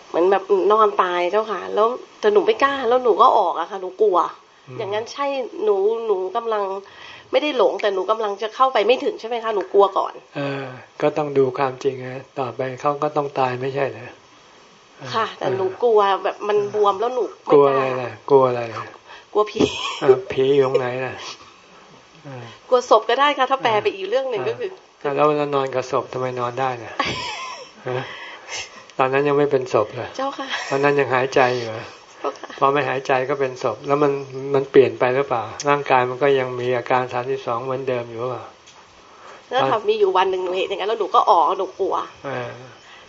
เหมือนแบบนอนตายเจ้าค่ะ แล้วแต่หนูไม่กล้า แล้วหนูก็ออกอะค่ะ หนูกลัว อย่างนั้นใช่หนูหนูกำลังไม่ได้หลงแต่หนูกำลังจะเข้าไปไม่ถึงใช่ไหมคะหนูกลัวก่อน เออ ก็ต้องดูความจริงนะต่อไปเขาก็ต้องตายไม่ใช่เหรอ ค่ะ แต่หนูกลัวแบบมันบวมแล้วหนูกลัวอะไรนะกลัวอะไรกลัวผีผีอยู่ตรงไหนน่ะกลัวศพก็ได้ค่ะ ถ้าแปลไปอีกเรื่องหนึ่งก็คือแล้วเรานอนกับศพทำไมนอนได้เนี่ยตอนนั้นยังไม่เป็นศพเลยเจ้าค่ะตอนนั้นยังหายใจอยู่พอไม่หายใจก็เป็นศพ แล้วมันมันเปลี่ยนไปหรือเปล่า ร่างกายมันก็ยังมีอาการสามสิบสองเหมือนเดิมอยู่หรือเปล่าแล้วทำมีอยู่วันหนึ่งหนูเห็นอย่างนั้นแล้วหนูก็ออกหนูกลัว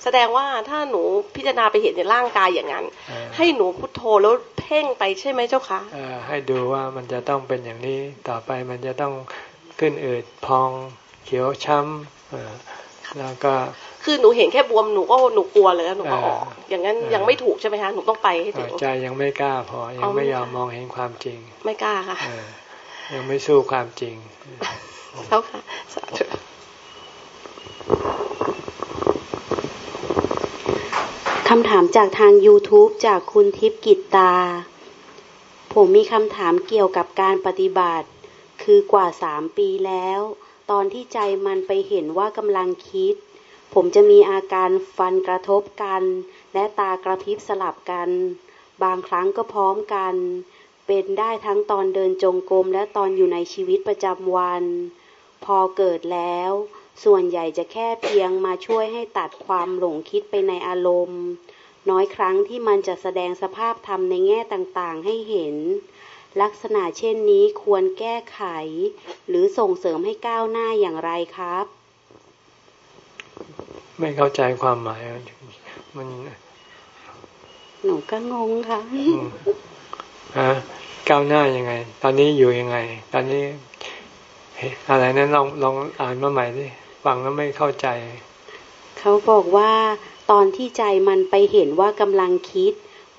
แสดงว่าถ้าหนูพิจารณาไปเห็นในร่างกายอย่างนั้น ให้หนูพุทโธแล้วเพ่งไปใช่ไหมเจ้าคะให้ดูว่ามันจะต้องเป็นอย่างนี้ต่อไปมันจะต้องขึ้นอืดพองเขียวช้ำแล้วก็คือหนูเห็นแค่บวมหนูก็หนูกลัวเลยหนูก็ออกอย่างนั้นยังไม่ถูกใช่ไหมคะหนูต้องไปให้ถึงใจยังไม่กล้าพอยังไม่ยอมมองเห็นความจริง ไม่กล้าค่ะยังไม่สู้ความจริงแล้วค่ะสาธุ คำถามจากทาง YouTube จากคุณทิพย์กิตตา ผมมีคำถามเกี่ยวกับการปฏิบัติ คือกว่าสามปีแล้ว ตอนที่ใจมันไปเห็นว่ากำลังคิด ผมจะมีอาการฟันกระทบกัน และตากระพริบสลับกัน บางครั้งก็พร้อมกัน เป็นได้ทั้งตอนเดินจงกรมและตอนอยู่ในชีวิตประจำวัน พอเกิดแล้ว ส่วนใหญ่จะแค่เพียงมาช่วยให้ตัดความหลงคิดไปในอารมณ์ น้อยครั้งที่มันจะแสดงสภาพธรรมในแง่ต่างๆ ให้เห็น ลักษณะเช่นนี้ควรแก้ไข หรือส่งเสริมให้ก้าวหน้าอย่างไรครับ ไม่เข้าใจความหมาย มันหนูก็งงค่ะฮะก้าวหน้ายังไง ตอนนี้อยู่ยังไง ตอนนี้อะไรนั้นลองลองอ่านมาใหม่ดิ ฟังแล้วไม่เข้าใจ เขาบอกว่าตอนที่ใจมันไปเห็นว่ากำลังคิด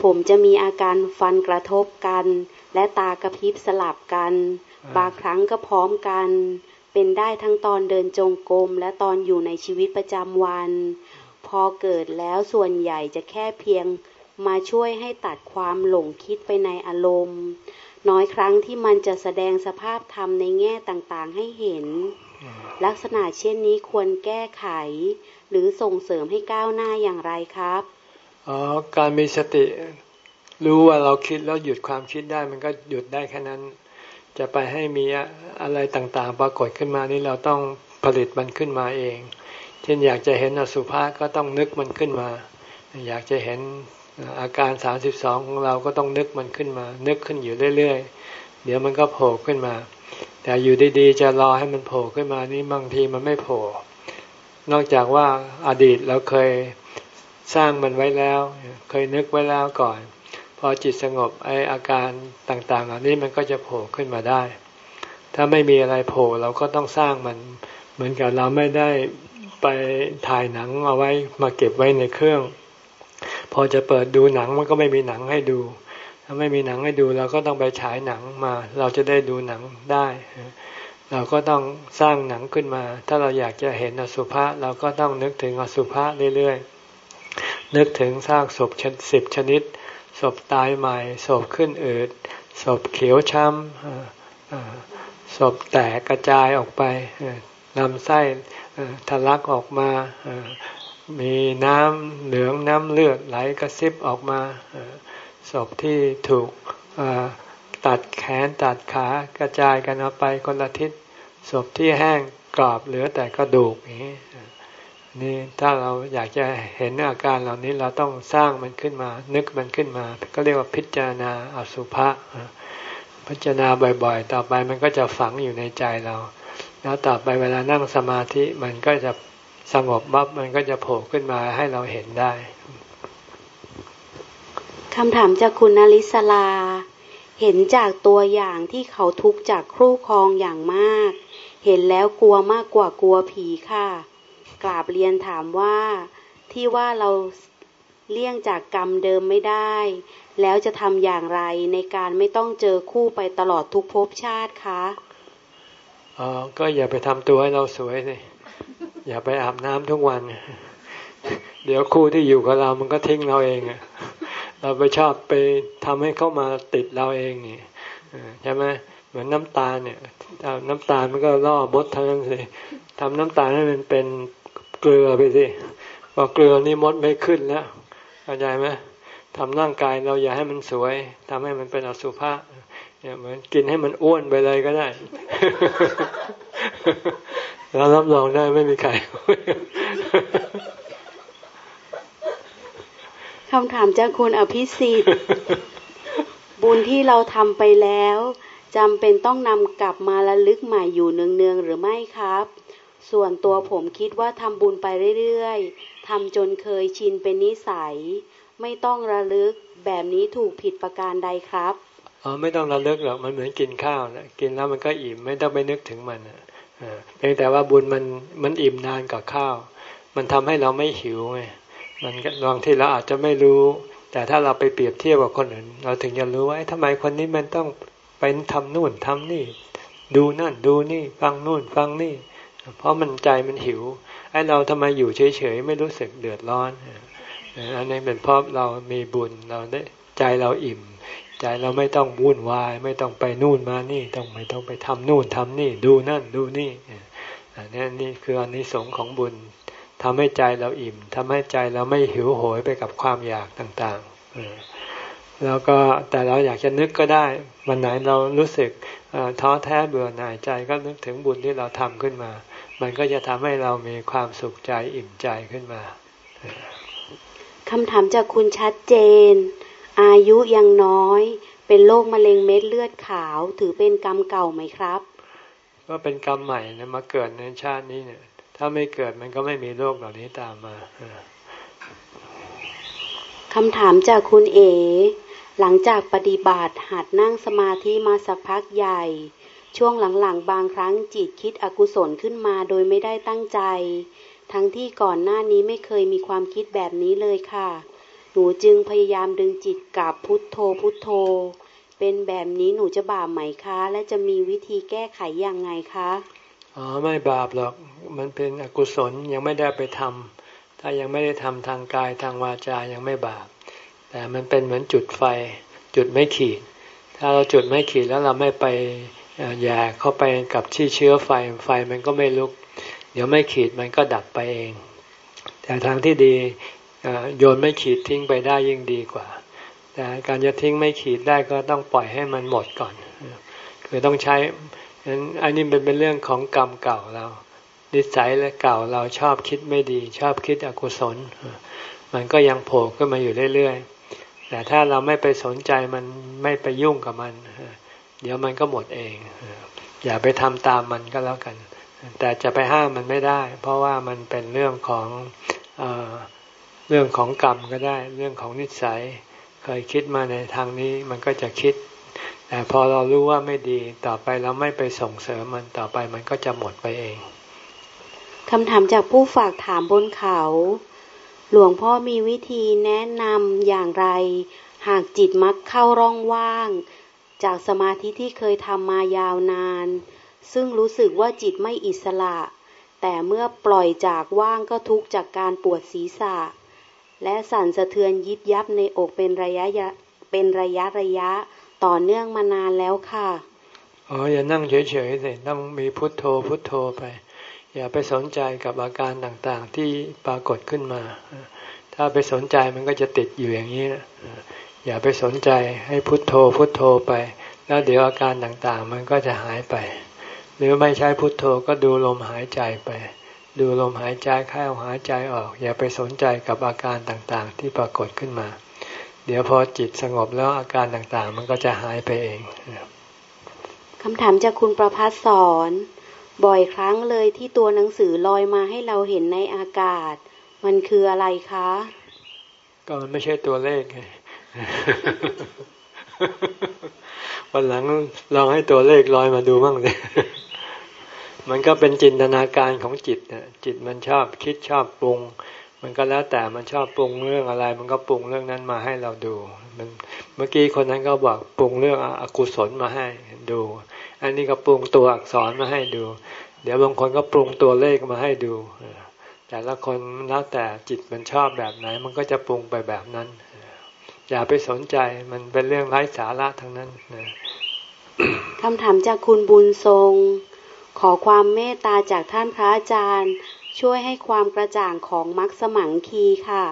ผมจะมีอาการฟันกระทบกัน และตากระพริบสลับกัน บางครั้งก็พร้อมกัน เป็นได้ทั้งตอนเดินจงกรมและตอนอยู่ในชีวิตประจำวัน พอเกิดแล้วส่วนใหญ่จะแค่เพียงมาช่วยให้ตัดความหลงคิดไปในอารมณ์ น้อยครั้งที่มันจะแสดงสภาพธรรมในแง่ต่างๆให้เห็น ลักษณะเช่นนี้ควรแก้ไข หรือส่งเสริมให้ก้าวหน้าอย่างไรครับอ๋อการมีสติ รู้ว่าเราคิดแล้วหยุดความคิดได้ มันก็หยุดได้แค่นั้น จะไปให้มีอะไรต่างๆ ปรากฏขึ้นมานี่เราต้องผลิตมันขึ้นมาเอง เช่นอยากจะเห็นอสุภะก็ต้องนึกมันขึ้นมา อยากจะเห็นอาการสามสิบสองของเราก็ต้องนึกมันขึ้นมา นึกขึ้นอยู่เรื่อยๆ เดี๋ยวมันก็โผล่ขึ้นมา แต่อยู่ดีๆจะรอให้มันโผล่ขึ้นมานี่บางทีมันไม่โผล่ นอกจากว่าอาดีตเราเคยสร้างมันไว้แล้ว เคยนึกไว้แล้วก่อน พอจิตสงบไออาการต่างๆเหล่านี้มันก็จะโผล่ขึ้นมาได้ ถ้าไม่มีอะไรโผล่เราก็ต้องสร้างมัน เหมือนกับเราไม่ได้ไปถ่ายหนังเอาไว้มาเก็บไว้ในเครื่อง พอจะเปิดดูหนังมันก็ไม่มีหนังให้ดู ถ้าไม่มีหนังให้ดูเราก็ต้องไปฉายหนังมา เราจะได้ดูหนังได้ เราก็ต้องสร้างหนังขึ้นมา ถ้าเราอยากจะเห็นอสุภะเราก็ต้องนึกถึงอสุภะเรื่อยๆ นึกถึงสร้างศพสิบชนิด ศพตายใหม่ ศพขึ้นอืด ศพเขียวช้ำศพแตกกระจายออกไปลำไส้ทะลักออกมา มีน้ำเหลืองน้ำเลือดไหลกระซิบออกมา ศพที่ถูกตัดแขนตัดขากระจายกันออกไปคนละทิศศพที่แห้งกรอบเหลือแต่กระดูกนี้นี่ถ้าเราอยากจะเห็นอาการเหล่านี้เราต้องสร้างมันขึ้นมา นึกมันขึ้นมา ก็เรียกว่าพิจารณาอสุภะพิจารณาบ่อย ๆ ต่อไปมันก็จะฝังอยู่ในใจเรา แล้วต่อไปเวลานั่งสมาธิมันก็จะสงบบับมันก็จะโผล่ขึ้นมาให้เราเห็นได้ คำถามจากคุณนลิศลา เห็นจากตัวอย่างที่เขาทุกข์จากครูครองอย่างมาก เห็นแล้วกลัวมากกว่ากลัวผีค่ะ กราบเรียนถามว่า ที่ว่าเราเลี่ยงจากกรรมเดิมไม่ได้ แล้วจะทำอย่างไรในการไม่ต้องเจอคู่ไปตลอดทุกภพชาติคะอ๋อก็อย่าไปทำตัวให้เราสวยสิอย่าไปอาบน้ำทุกวัน เดี๋ยวคู่ที่อยู่กับเรามันก็ทิ้งเราเองอะ เราไปชอบไปทำให้เข้ามาติดเราเองนี่ใช่ไหมเหมือนน้ำตาลเนี่ยน้ำตาลมันก็ล่อบดทั้งนั้นสิทำน้ำตาลให้มันเป็นเกลือไปสิพอเกลือนี่มดไม่ขึ้นแล้วเข้าใจไหมทำร่างกายเราอย่าให้มันสวยทำให้มันเป็นอสุภะเนี่ยเหมือนกินให้มันอ้วนไปเลยก็ได้แล้วรับรองได้ไม่มีใคร คำถามจากคุณอภิสิทธิ์ บุญที่เราทำไปแล้วจำเป็นต้องนำกลับมาระลึกใหม่อยู่เนืองๆหรือไม่ครับ ส่วนตัวผมคิดว่าทำบุญไปเรื่อยๆทำจนเคยชินเป็นนิสัย ไม่ต้องระลึกแบบนี้ถูกผิดประการใดครับอ๋อไม่ต้องระลึกหรอกมันเหมือนกินข้าวนะกินแล้วมันก็อิ่มไม่ต้องไปนึกถึงมันนะเพียงแต่ว่าบุญมันมันอิ่มนานกว่าข้าว มันทำให้เราไม่หิวไง มันบางที่เราอาจจะไม่รู้ แต่ถ้าเราไปเปรียบเทียบกับคนอื่น เราถึงจะรู้ว่าทำไมคนนี้มันต้องไปทำนู่นทำนี่ ดูนั่นดูนี่ ฟังนู่นฟังนี่ เพราะมันใจมันหิวไอ้เราทำไมอยู่เฉยๆไม่รู้สึกเดือดร้อนอันนี้เป็นเพราะเรามีบุญเราได้ใจเราอิ่ม ใจเราไม่ต้องวุ่นวาย ไม่ต้องไปนู่นมานี่ต้องไม่ต้องไปทำนู่นทำนี่ ดูนั่นดูนี่อันนี้นี่คืออันนี้สงของบุญ ทำให้ใจเราอิ่มทำให้ใจเราไม่หิวโหยไปกับความอยากต่างๆ แล้วก็แต่เราอยากจะนึกก็ได้ วันไหนเรารู้สึกท้อแท้เบื่อหน่ายใจก็นึกถึงบุญที่เราทำขึ้นมา มันก็จะทำให้เรามีความสุขใจอิ่มใจขึ้นมาคำถามจากคุณชัดเจน อายุยังน้อย เป็นโรคมะเร็งเม็ดเลือดขาว ถือเป็นกรรมเก่าไหมครับ ก็เป็นกรรมใหม่นะมาเกิดในชาตินี้เนี่ย ถ้าไม่เกิดมันก็ไม่มีโรคเหล่านี้ตามมาคำถามจากคุณเอ หลังจากปฏิบัติหัดนั่งสมาธิมาสักพักใหญ่ ช่วงหลังๆ บางครั้งจิตคิดอกุศลขึ้นมาโดยไม่ได้ตั้งใจ ทั้งที่ก่อนหน้านี้ไม่เคยมีความคิดแบบนี้เลยค่ะ หนูจึงพยายามดึงจิตกลับพุทโธพุทโธ เป็นแบบนี้หนูจะบาปไหมคะ และจะมีวิธีแก้ไขอย่างไงคะ อ๋อไม่บาปหรอกมันเป็นอกุศลยังไม่ได้ไปทำถ้ายังไม่ได้ทำทางกายทางวาจายังไม่บาป แต่มันเป็นเหมือนจุดไฟ จุดไม่ขีด ถ้าเราจุดไม่ขีดแล้วเราไม่ไปแย่เข้าไปกับที่เชื้อไฟไฟมันก็ไม่ลุก เดี๋ยวไม่ขีดมันก็ดับไปเอง แต่ทางที่ดีโยนไม่ขีดทิ้งไปได้ยิ่งดีกว่า แต่การจะทิ้งไม่ขีดได้ก็ต้องปล่อยให้มันหมดก่อน คือต้องใช้ อันนี้เป็นเป็นเรื่องของกรรมเก่าเรา นิสัยและเก่าเราชอบคิดไม่ดี ชอบคิดอกุศล มันก็ยังโผล่ขึ้นมาอยู่เรื่อยๆ แต่ถ้าเราไม่ไปสนใจมันไม่ไปยุ่งกับมัน เดี๋ยวมันก็หมดเอง อย่าไปทำตามมันก็แล้วกัน แต่จะไปห้ามมันไม่ได้ เพราะว่ามันเป็นเรื่องของเอเรื่องของกรรมก็ได้ เรื่องของนิสัย เคยคิดมาในทางนี้มันก็จะคิด แต่พอเรารู้ว่าไม่ดีต่อไปเราไม่ไปส่งเสริมมันต่อไปมันก็จะหมดไปเองคำถามจากผู้ฝากถามบนเขา หลวงพ่อมีวิธีแนะนำอย่างไร หากจิตมักเข้าร่องว่าง จากสมาธิที่เคยทำมายาวนาน ซึ่งรู้สึกว่าจิตไม่อิสระ แต่เมื่อปล่อยจากว่างก็ทุกจากการปวดศีรษะ และสั่นสะเทือนยิบยับในอกเป็นระยะเป็นระยะระยะ ต่อเนื่องมานานแล้วค่ะ อ๋อ อย่านั่งเฉยๆสิต้องมีพุทโธพุทโธไป อย่าไปสนใจกับอาการต่างๆที่ปรากฏขึ้นมา ถ้าไปสนใจมันก็จะติดอยู่อย่างนี้นะอย่าไปสนใจให้พุทโธพุทโธไป แล้วเดี๋ยวอาการต่างๆ มันก็จะหายไป หรือไม่ใช้พุทโธก็ดูลมหายใจไป ดูลมหายใจเข้าหายใจออก อย่าไปสนใจกับอาการต่างๆ ที่ปรากฏขึ้นมา เดี๋ยวพอจิตสงบแล้วอาการต่างๆ มันก็จะหายไปเองคำถามจากคุณประพัฒสอนบ่อยครั้งเลยที่ตัวหนังสือลอยมาให้เราเห็นในอากาศ มันคืออะไรคะ ก็มันไม่ใช่ตัวเลขไงวันหลังลองให้ตัวเลขลอยมาดูบ้างเลยมันก็เป็นจินตนาการของจิตนะจิตมันชอบคิดชอบปรุง มันก็แล้วแต่มันชอบปรุงเรื่องอะไร มันก็ปรุงเรื่องนั้นมาให้เราดู มันเมื่อกี้คนนั้นก็บอกปรุงเรื่องอกุศลมาให้ดู อันนี้ก็ปรุงตัวอักษรมาให้ดู เดี๋ยวบางคนก็ปรุงตัวเลขมาให้ดู แต่ละคนแล้วแต่จิตมันชอบแบบไหน มันก็จะปรุงไปแบบนั้น อย่าไปสนใจมันเป็นเรื่องไร้สาระทั้งนั้นคำถามจากคุณบุญทรง ขอความเมตตาจากท่านพระอาจารย์ ช่วยให้ความกระจ่างของมรรคสมังคีค่ะ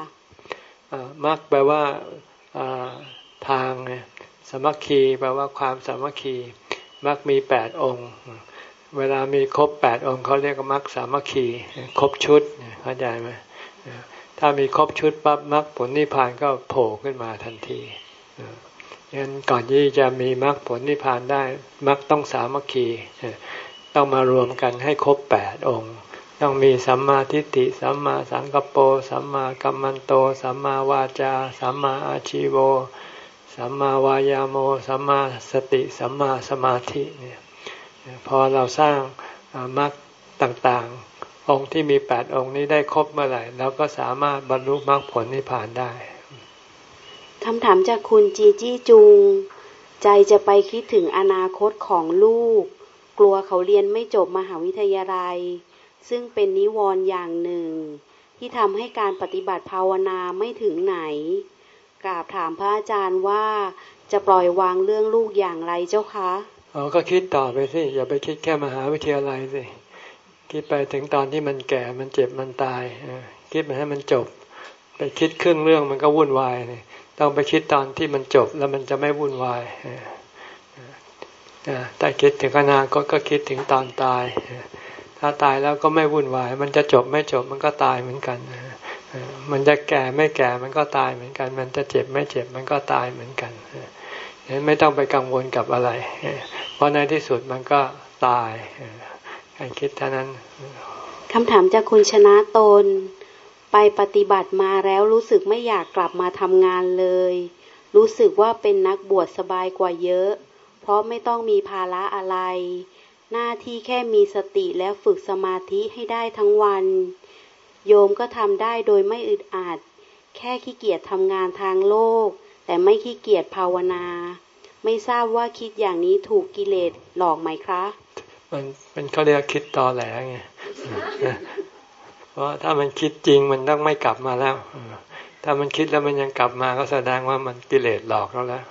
มรรคแปลว่าทางสมัคคีแปลว่าความสมัคคีมรรคมีแปดองค์ เวลามีครบแปดองค์เขาเรียกมรรคสามัคคี ครบชุดเข้าใจไหมถ้ามีครบชุดปั๊บมรรคผลนิพพานก็โผล่ขึ้นมาทันทีงั้นก่อนที่จะมีมรรคผลนิพพานได้มรรคต้องสามัคคีต้องมารวมกันให้ครบแปดองค์ ต้องมีสัมมาทิฏฐิสัมมาสังกปรสัมมากัมมันโต สัมมาวาจา สัมมาอาชิโว สัมมาวายาโม สัมมาสติ สัมมาสมาธิเนี่ยพอเราสร้างมรรคต่างๆ องค์ที่มีแปดองค์นี้ได้ครบเมื่อไหร่เราก็สามารถบรรลุมรรคผลนิพพานได้คำถามจากคุณจีจี้จุง ใจจะไปคิดถึงอนาคตของลูก กลัวเขาเรียนไม่จบมหาวิทยาลัย ซึ่งเป็นนิวรณ์อย่างหนึ่ง ที่ทำให้การปฏิบัติภาวนาไม่ถึงไหน กราบถามพระอาจารย์ว่าจะปล่อยวางเรื่องลูกอย่างไรเจ้าคะอ๋อก็คิดต่อไปสิ อย่าไปคิดแค่มหาวิทยาลัยสิ คิดไปถึงตอนที่มันแก่มันเจ็บมันตายคิดไปให้มันจบ ไปคิดครึ่งเรื่องมันก็วุ่นวายเลยต้องไปคิดตอนที่มันจบแล้วมันจะไม่วุ่นวายแต่คิดถึงอนาคตก็คิดถึงตอนตาย ถ้าตายแล้วก็ไม่วุ่นวาย มันจะจบไม่จบมันก็ตายเหมือนกัน มันจะแก่ไม่แก่มันก็ตายเหมือนกัน มันจะเจ็บไม่เจ็บมันก็ตายเหมือนกันไม่ต้องไปกังวลกับอะไร เพราะในที่สุดมันก็ตายการคิดเท่านั้นคำถามจากคุณชนะตน ไปปฏิบัติมาแล้วรู้สึกไม่อยากกลับมาทำงานเลย รู้สึกว่าเป็นนักบวชสบายกว่าเยอะ เพราะไม่ต้องมีภาระอะไร หน้าที่แค่มีสติแล้วฝึกสมาธิให้ได้ทั้งวัน โยมก็ทำได้โดยไม่อึดอัด แค่ขี้เกียจทำงานทางโลก แต่ไม่ขี้เกียจภาวนา ไม่ทราบว่าคิดอย่างนี้ถูกกิเลสหลอกไหมครับมันเป็นเขาเรียกคิดตอแหลไงเพราะถ้ามันคิดจริงมันต้องไม่กลับมาแล้ว ถ้ามันคิดแล้วมันยังกลับมาก็แสดงว่ามันกิเลสหลอกเราแล้ว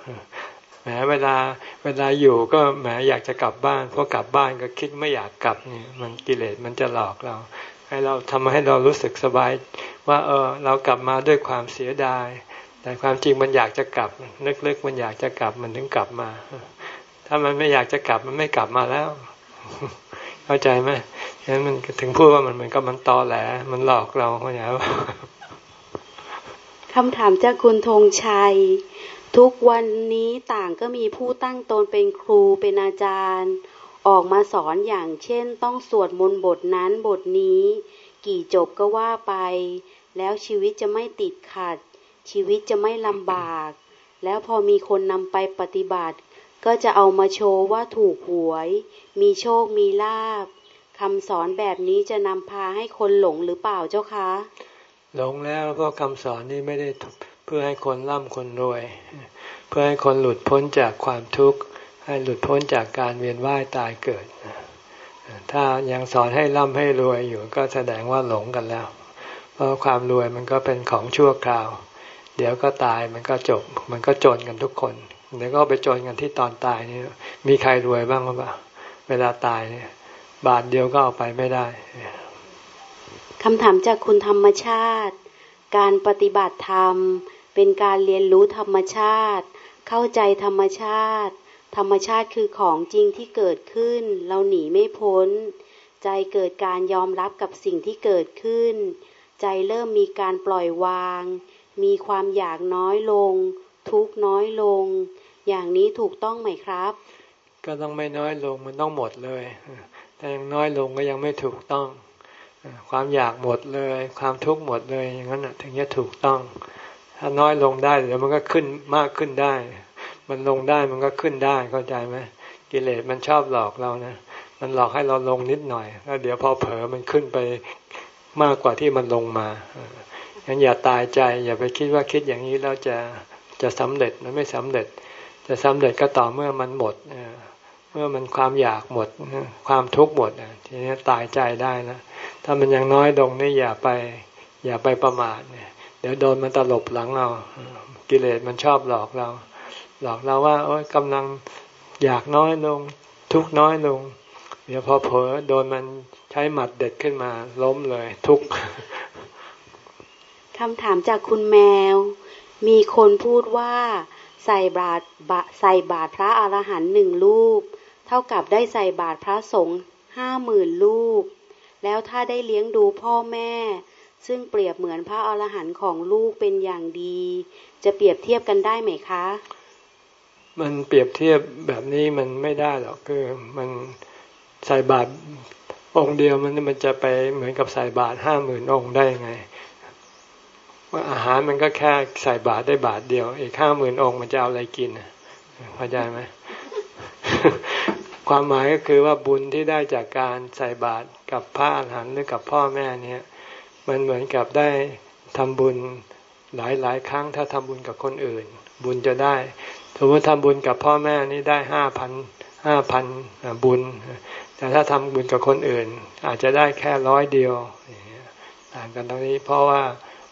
มเวลาเวลาอยู่ก็แหมอยากจะกลับบ้านพอกลับบ้านก็คิดไม่อยากกลับนี่มันกิเลสมันจะหลอกเรา ให้เราทำให้เรารู้สึกสบาย ว่าเออเรากลับมาด้วยความเสียดาย แต่ความจริงมันอยากจะกลับลึกๆมันอยากจะกลับมันถึงกลับมา ถ้ามันไม่อยากจะกลับมันไม่กลับมาแล้ว เข้าใจไหมฉะนั้นมันถึงพูดว่ามันเหมือนกับมันตอแหลมันหลอกเราเข้าใจว่าคำถามจากคุณธงชัย ทุกวันนี้ต่างก็มีผู้ตั้งตนเป็นครูเป็นอาจารย์ ออกมาสอนอย่างเช่น ต้องสวดมนต์บทนั้นบทนี้ กี่จบก็ว่าไป แล้วชีวิตจะไม่ติดขัด ชีวิตจะไม่ลำบาก แล้วพอมีคนนำไปปฏิบัติ ก็จะเอามาโชว์ว่าถูกหวย มีโชคมีลาบคำสอนแบบนี้จะนำพาให้คนหลงหรือเปล่าเจ้าคะ หลงแล้วเพราะคำสอนนี้ไม่ได้ เพื่อให้คนร่ำคนรวย เพื่อให้คนหลุดพ้นจากความทุกข์ ให้หลุดพ้นจากการเวียนว่ายตายเกิด ถ้ายังสอนให้ร่ำให้รวยอยู่ก็แสดงว่าหลงกันแล้ว เพราะความรวยมันก็เป็นของชั่วคราว เดี๋ยวก็ตายมันก็จบ มันก็จนกันทุกคนเดี๋ยวก็ไปจนกันที่ตอนตายนี่มีใครรวยบ้างหรือเปล่าเวลาตายเนี่ย บาทเดียวก็เอาไปไม่ได้คำถามจากคุณธรรมชาติ การปฏิบัติธรรม เป็นการเรียนรู้ธรรมชาติ เข้าใจธรรมชาติ ธรรมชาติคือของจริงที่เกิดขึ้น เราหนีไม่พ้น ใจเกิดการยอมรับกับสิ่งที่เกิดขึ้น ใจเริ่มมีการปล่อยวาง มีความอยากน้อยลง ทุกน้อยลง อย่างนี้ถูกต้องไหมครับ ก็ต้องไม่น้อยลงมันต้องหมดเลยแต่ยังน้อยลงก็ยังไม่ถูกต้อง ความอยากหมดเลย ความทุกข์หมดเลยอย่างนั้นถึงจะถูกต้อง ถ้าน้อยลงได้เดี๋ยวมันก็ขึ้นมากขึ้นได้ มันลงได้มันก็ขึ้นได้เข้าใจไหมกิเลสมันชอบหลอกเรานะมันหลอกให้เราลงนิดหน่อยแล้วเดี๋ยวพอเผลอมันขึ้นไปมากกว่าที่มันลงมางั้นอย่าตายใจ อย่าไปคิดว่าคิดอย่างนี้แล้วจะจะสำเร็จมันไม่สำเร็จ จะสำเร็จก็ต่อเมื่อมันหมดเมื่อมันความอยากหมดความทุกข์หมดทีนี้ตายใจได้นะถ้ามันยังน้อยลงนี่อย่าไป อย่าไปประมาทเนี่ย ดี๋ยวโดนมันตลบหลังเรา กิเลสมันชอบหลอกเรา หลอกเราว่าโอ้ยกำลังอยากน้อยลง ทุกน้อยลง เดี๋ยวพอเผลอโดนมันใช้หมัดเด็ดขึ้นมา ล้มเลย ทุกคำถามจากคุณแมว มีคนพูดว่าใส่บาตรใส่บาตรพระอรหันต์หนึ่งลูกเท่ากับได้ใส่บาตรพระสงฆ์ห้าหมื่นลูกแล้วถ้าได้เลี้ยงดูพ่อแม่ ซึ่งเปรียบเหมือนพระอรหันต์ของลูกเป็นอย่างดี จะเปรียบเทียบกันได้ไหมคะ มันเปรียบเทียบแบบนี้มันไม่ได้หรอกคือมันใส่บาตรองค์เดียวมันมันจะไปเหมือนกับใส่บาตรห้าหมื่นองค์ได้ยังไงว่าอาหารมันก็แค่ใส่บาตรได้บาทเดียว อีกห้าหมื่นองค์มันจะเอาอะไรกินเข้าใจไหมความหมายก็คือว่าบุญที่ได้จากการใส่บาตรกับพระอรหันต์หรือกับพ่อแม่เนี่ย มันเหมือนกับได้ทำบุญหลายหลายครั้งถ้าทำบุญกับคนอื่น บุญจะได้สมมติทำบุญกับพ่อแม่นี่ได้ห้าพันห้าพันบุญ แต่ถ้าทำบุญกับคนอื่น อาจจะได้แค่ร้อยเดียวต่างกันตรงนี้เพราะว่า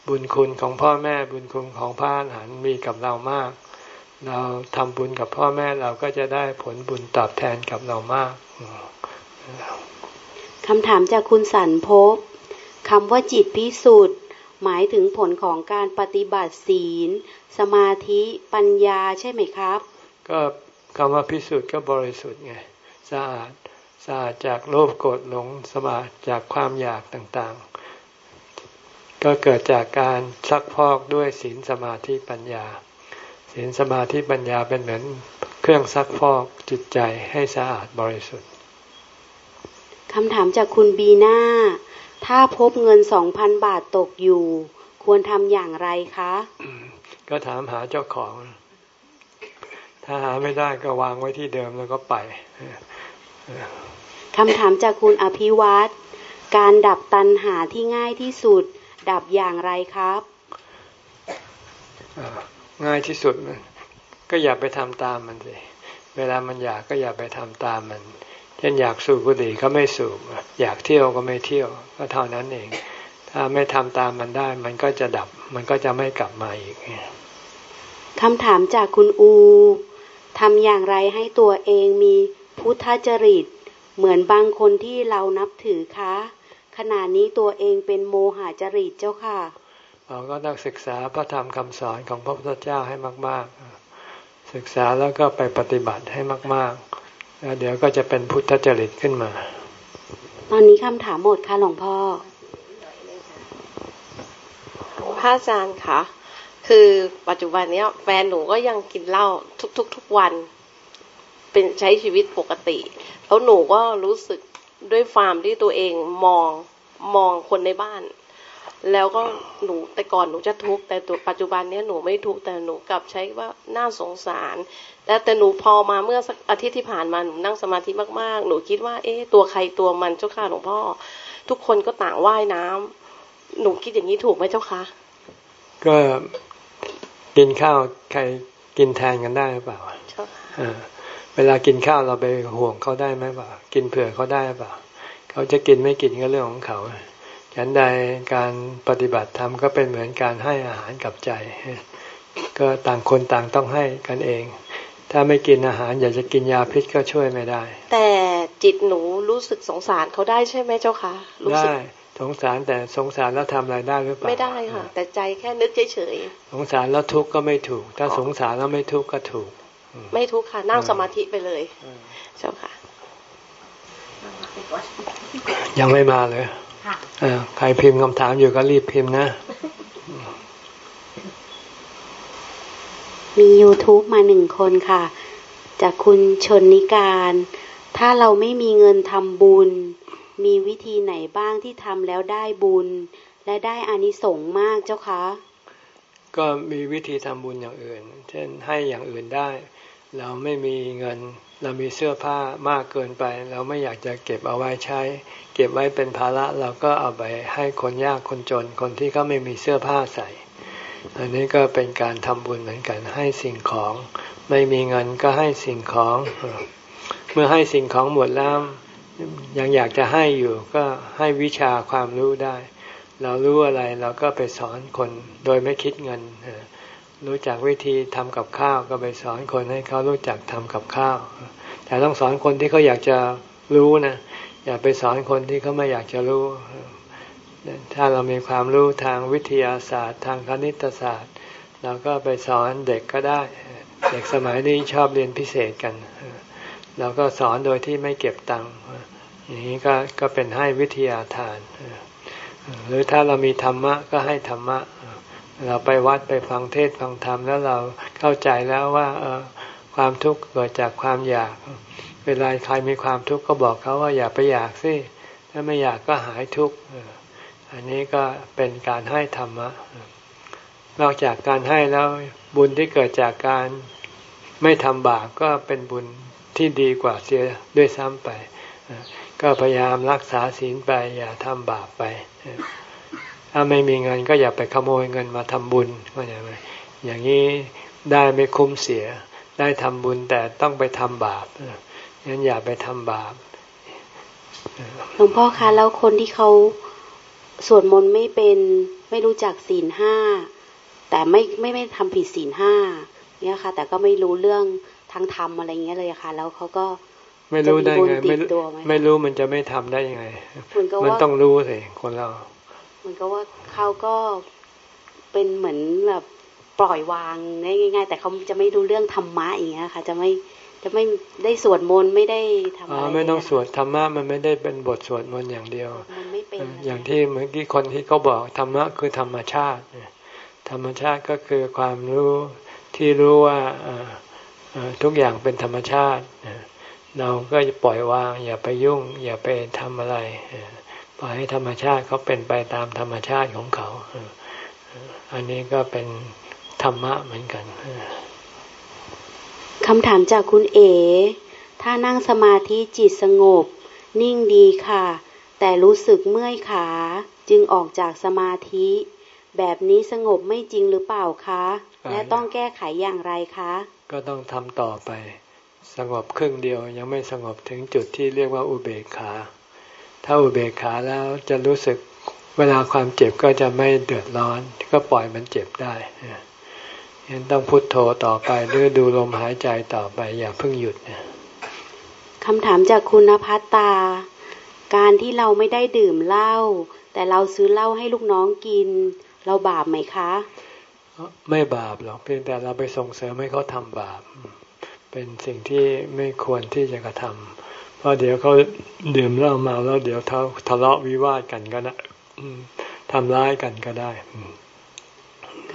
บุญคุณของพ่อแม่บุญคุณของพระอรหันต์มีกับเรามาก เราทำบุญกับพ่อแม่เราก็จะได้ผลบุญตอบแทนกับเรามากคำถามจากคุณสันพบ คำว่าจิตพิสุทธิ์หมายถึงผลของการปฏิบัติศีล สมาธิปัญญาใช่ไหมครับ ก็คำว่าพิสุทธิ์ก็บริสุทธิ์ไงสะอาดสะอาดจากโลภโกรธหลงสมาจากความอยากต่างๆ ก็เกิดจากการซักพอกด้วยศีลสมาธิปัญญาศีลสมาธิปัญญาเป็นเหมือนเครื่องซักฟอกจิตใจให้สะอาดบริสุทธิ์คำถามจากคุณบีน่า ถ้าพบเงินสองพันบาทตกอยู่ ควรทำอย่างไรคะ ก็ถามหาเจ้าของถถ้าหาไม่ได้ก็วางไว้ที่เดิมแล้วก็ไปคำถามจากคุณอภิวัตการดับตัณหาที่ง่ายที่สุด ดับอย่างไรครับ ง่ายที่สุดก็อย่าไปทำตามมันสิ เวลามันอยากก็อย่าไปทำตามมัน เช่นอยากสูบบุหรี่ก็ไม่สูบ อยากเที่ยวก็ไม่เที่ยว ก็เท่านั้นเอง ถ้าไม่ทำตามมันได้ มันก็จะดับ มันก็จะไม่กลับมาอีกคำถามจากคุณอูทำอย่างไรให้ตัวเองมีพุทธจริต เหมือนบางคนที่เรานับถือคะขณะนี้ตัวเองเป็นโมหะจริตเจ้าค่ะ เราก็ต้องศึกษาพระธรรมคำสอนของพระพุทธเจ้าให้มาก ๆ ศึกษาแล้วก็ไปปฏิบัติให้มาก ๆ แล้วเดี๋ยวก็จะเป็นพุทธจริตขึ้นมา ตอนนี้คำถามหมดค่ะหลวงพ่อพระอาจารย์คะคือปัจจุบันนี้แฟนหนูก็ยังกินเหล้าทุกๆทุกวัน เป็นใช้ชีวิตปกติ แล้วหนูก็รู้สึกด้วยความที่ตัวเองมองมองคนในบ้าน แล้วก็หนูแต่ก่อนหนูจะทุกข์แต่ตัวปัจจุบันเนี้ยหนูไม่ทุกข์แต่หนูกลับใช้ว่าน่าสงสาร แต่แต่หนูพอมาเมื่อสักอาทิตย์ที่ผ่านมาหนูนั่งสมาธิมากๆ หนูคิดว่า เอ๊ะตัวใครตัวมันเจ้าค่ะหลวงพ่อ ทุกคนก็ต่างว่ายน้ำหนูคิดอย่างนี้ถูกไหมเจ้าคะก็กินข้าวใครกินแทนกันได้หรือเปล่าเวลากินข้าวเราไปห่วงเขาได้ไหมเปล่ากินเผื่อเขาได้หรือเปล่าเขาจะกินไม่กินก็เรื่องของเขาฉันใดการปฏิบัติธรรมก็เป็นเหมือนการให้อาหารกับใจ ก็ต่างคนต่างต้องให้กันเอง ถ้าไม่กินอาหารอยากจะกินยาพิษก็ช่วยไม่ได้ แต่จิตหนูรู้สึกสงสารเขาได้ใช่ไหมเจ้าคะได้สงสารแต่สงสารแล้วทำอะไรได้หรือเปล่าไม่ได้ค่ะ แต่ใจแค่นึกเฉยๆสงสารแล้วทุกข์ก็ไม่ถูก ถ้าสงสารแล้วไม่ทุกข์ก็ถูก ไม่ทุกข์ค่ะนั่งสมาธิไปเลยเจ้าค่ะ ยังไม่มาเลยใครพิมพ์คำถามอยู่ก็รีบพิมพ์นะ มี YouTube มาหนึ่งคนค่ะ จากคุณชนนิการ ถ้าเราไม่มีเงินทำบุญ มีวิธีไหนบ้างที่ทำแล้วได้บุญ และได้อานิสงส์มากเจ้าคะ ก็มีวิธีทำบุญอย่างอื่น เช่นให้อย่างอื่นได้ เราไม่มีเงิน เรามีเสื้อผ้ามากเกินไป เราไม่อยากจะเก็บเอาไว้ใช้ เก็บไว้เป็นภาระเราก็เอาไปให้คนยากคนจน คนที่เขาไม่มีเสื้อผ้าใส่ อันนี้ก็เป็นการทำบุญเหมือนกันให้สิ่งของ ไม่มีเงินก็ให้สิ่งของ เมื่อให้สิ่งของหมดแล้วยังอยากจะให้อยู่ก็ให้วิชาความรู้ได้ เรารู้อะไรเราก็ไปสอนคนโดยไม่คิดเงิน รู้จักวิธีทำกับข้าวก็ไปสอนคนให้เขารู้จักทำกับข้าว แต่ต้องสอนคนที่เขาอยากจะรู้นะอย่าไปสอนคนที่เขาไม่อยากจะรู้ ถ้าเรามีความรู้ทางวิทยาศาสตร์ ทางคณิตศาสตร์ เราก็ไปสอนเด็กก็ได้ เด็กสมัยนี้ชอบเรียนพิเศษกันเราก็สอนโดยที่ไม่เก็บตังค์อย่างนี้ก็ก็เป็นให้วิทยาทาน หรือถ้าเรามีธรรมะก็ให้ธรรมะ เราไปวัดไปฟังเทศฟังธรรมแล้วเราเข้าใจแล้วว่าเออความทุกข์เกิดจากความอยาก เวลาใครมีความทุกข์ก็บอกเขาว่าอย่าไปอยากสิถ้าไม่อยากก็หายทุกข์ อันนี้ก็เป็นการให้ธรรมะ นอกจากการให้แล้วบุญที่เกิดจากการไม่ทำบาปก็เป็นบุญที่ดีกว่าเสียด้วยซ้ำไป ก็พยายามรักษาศีลไป อย่าทำบาปไป ถ้าไม่มีเงินก็อย่าไปขโมยเงินมาทำบุญเข้าใจไหมอย่างนี้ได้ไม่คุ้มเสีย ได้ทำบุญแต่ต้องไปทำบาปงั้นอย่าไปทำบาปหลวงพ่อคะแล้วคนที่เขา สวดมนต์ไม่เป็นไม่รู้จักศีลห้าแต่ไม่ไม่ไม่ทำผิดศีลห้าเนี่ยค่ะ แต่ก็ไม่รู้เรื่องทางธรรมอะไรเงี้ยเลยค่ะ แล้วเขาก็ไม่รู้ได้ไงไม่ไม่รู้มันจะไม่ทำได้ยังไง มันต้องรู้สิคนเรามือนกับว่าเขาก็เป็นเหมือนแบบปล่อยวางง่าย ๆ แต่เขาจะไม่รู้เรื่องธรรมะอย่างเงี้ยค่ะ จะไม่ จะไม่ได้สวดมนต์ไม่ได้ทำอะไรไม่ต้องสวดธรรมะมันไม่ได้เป็นบทสวดมนต์อย่างเดียว มันไม่เป็น อย่างที่เมื่อกี้คนที่เขาบอกธรรมะคือธรรมชาติ ธรรมชาติก็คือความรู้ที่รู้ว่าทุกอย่างเป็นธรรมชาติ เราก็จะปล่อยวาง อย่าไปยุ่ง อย่าไปทำอะไรปล่อยให้ธรรมชาติเขาเป็นไปตามธรรมชาติของเขา อันนี้ก็เป็นธรรมะเหมือนกัน คำถามจากคุณเอ๋ ถ้านั่งสมาธิจิตสงบ นิ่งดีค่ะ แต่รู้สึกเมื่อยขา จึงออกจากสมาธิ แบบนี้สงบไม่จริงหรือเปล่าคะ และต้องแก้ไขอย่างไรคะ ก็ต้องทำต่อไป สงบครึ่งเดียวยังไม่สงบถึงจุดที่เรียกว่าอุเบกขา ถ้าอุเบกขาแล้วจะรู้สึกเวลาความเจ็บก็จะไม่เดือดร้อน ก็ปล่อยมันเจ็บได้ ยังต้องพุโทโธต่อไปหรือดูลมหายใจต่อไปอย่าเพิ่งหยุดคำถามจากคุณพัตตา การที่เราไม่ได้ดื่มเหล้าแต่เราซื้อเหล้าให้ลูกน้องกิน เราบาปไหมคะ ไม่บาปหรอกเพียงแต่เราไปส่งเสริมให้เขาทำบาป เป็นสิ่งที่ไม่ควรที่จะกระทำเพราะเดี๋ยวเขาดื่มเหล้าเมาแล้วเดี๋ยวทะเลาะวิวาทกันก็ได้ทำร้ายกันก็ได้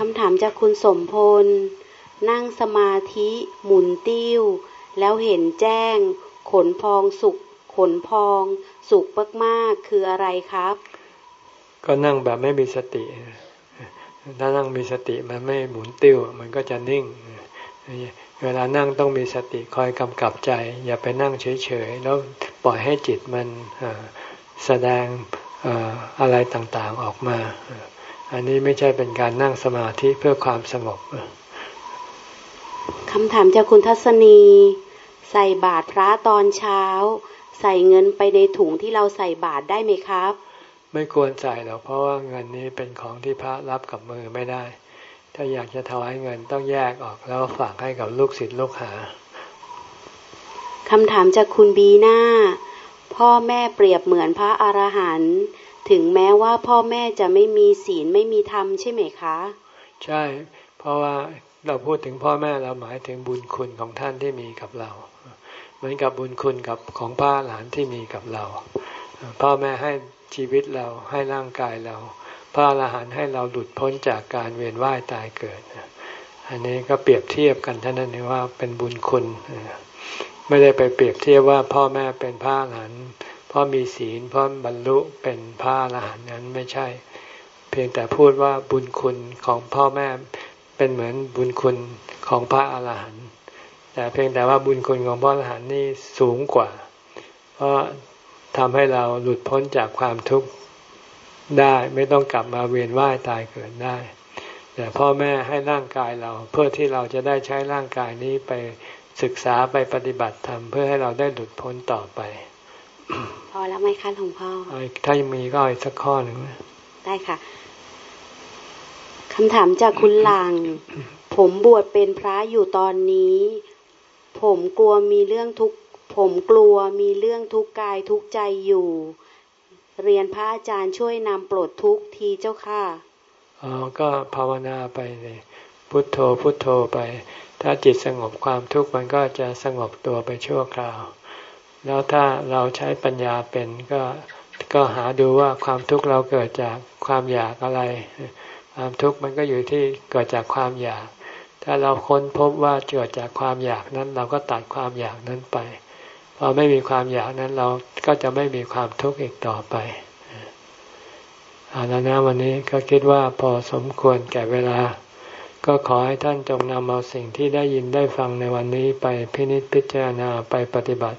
คำถามจากคุณสมพล นั่งสมาธิหมุนติ้ว แล้วเห็นแจ้ง ขนพองสุกขนพอง สุกมากๆคืออะไรครับ ก็นั่งแบบไม่มีสติ ถ้านั่งมีสติมันไม่หมุนติ้ว มันก็จะนิ่ง เวลานั่งต้องมีสติคอยกำกับใจ อย่าไปนั่งเฉยๆ แล้วปล่อยให้จิตมันแสดงอะไรต่างๆออกมา อันนี้ไม่ใช่เป็นการนั่งสมาธิเพื่อความสงบคำถามจากคุณทัศนี ใส่บาตรพระตอนเช้า ใส่เงินไปในถุงที่เราใส่บาตรได้ไหมครับ ไม่ควรใส่หรอกเพราะว่าเงินนี้เป็นของที่พระรับกับมือไม่ได้ ถ้าอยากจะถวายเงินต้องแยกออกแล้วฝากให้กับลูกศิษย์ลูกหาคำถามจากคุณบีหน้า พ่อแม่เปรียบเหมือนพระอรหันต์ ถึงแม้ว่าพ่อแม่จะไม่มีศีลไม่มีธรรมใช่ไหมคะ ใช่ เพราะว่าเราพูดถึงพ่อแม่เราหมายถึงบุญคุณของท่านที่มีกับเรา เหมือนกับบุญคุณกับของพ่อหลานที่มีกับเรา พ่อแม่ให้ชีวิตเราให้ร่างกายเราพ่ออรหันต์ให้เราหลุดพ้นจากการเวียนว่ายตายเกิด อันนี้ก็เปรียบเทียบกันท่านนั้นว่าเป็นบุญคุณ ไม่ได้ไปเปรียบเทียบว่าพ่อแม่เป็นพระอรหันต์ เพราะมีศีลเพราะบรรลุเป็นพระอรหันต์นั้นไม่ใช่ เพียงแต่พูดว่าบุญคุณของพ่อแม่เป็นเหมือนบุญคุณของพระอรหันต์แต่เพียงแต่ว่าบุญคุณของพระอรหันต์นี่สูงกว่า เพราะทำให้เราหลุดพ้นจากความทุกข์ได้ไม่ต้องกลับมาเวียนว่ายตายเกิดได้ แต่พ่อแม่ให้ร่างกายเราเพื่อที่เราจะได้ใช้ร่างกายนี้ไปศึกษาไปปฏิบัติธรรมเพื่อให้เราได้หลุดพ้นต่อไป พอแล้วไหมคะหลวงพ่อถ้ายังมีก็อีกสักข้อหนึ่งได้ค่ะคำถามจากคุณหลังผมบวชเป็นพระอยู่ตอนนี้ ผมกลัวมีเรื่องทุก ผมกลัวมีเรื่องทุกกายทุกใจอยู่ เรียนพระอาจารย์ช่วยนำปลดทุกทีเจ้าค่ะอ๋อก็ภาวนาไปเลยพุทโธพุทโธไป ถ้าจิตสงบความทุกข์มันก็จะสงบตัวไปชั่วคราว แล้วถ้าเราใช้ปัญญาเป็นก็ก็หาดูว่าความทุกข์เราเกิดจากความอยากอะไร ความทุกข์มันก็อยู่ที่เกิดจากความอยาก ถ้าเราค้นพบว่าเกิดจากความอยากนั้น เราก็ตัดความอยากนั้นไปพอไม่มีความอยากนั้นเราก็จะไม่มีความทุกข์อีกต่อไปเอาแล้วนะวันนี้ก็คิดว่าพอสมควรแก่เวลา ก็ขอให้ท่านจงนำเอาสิ่งที่ได้ยินได้ฟังในวันนี้ไปพินิจพิจารณาไปปฏิบัติ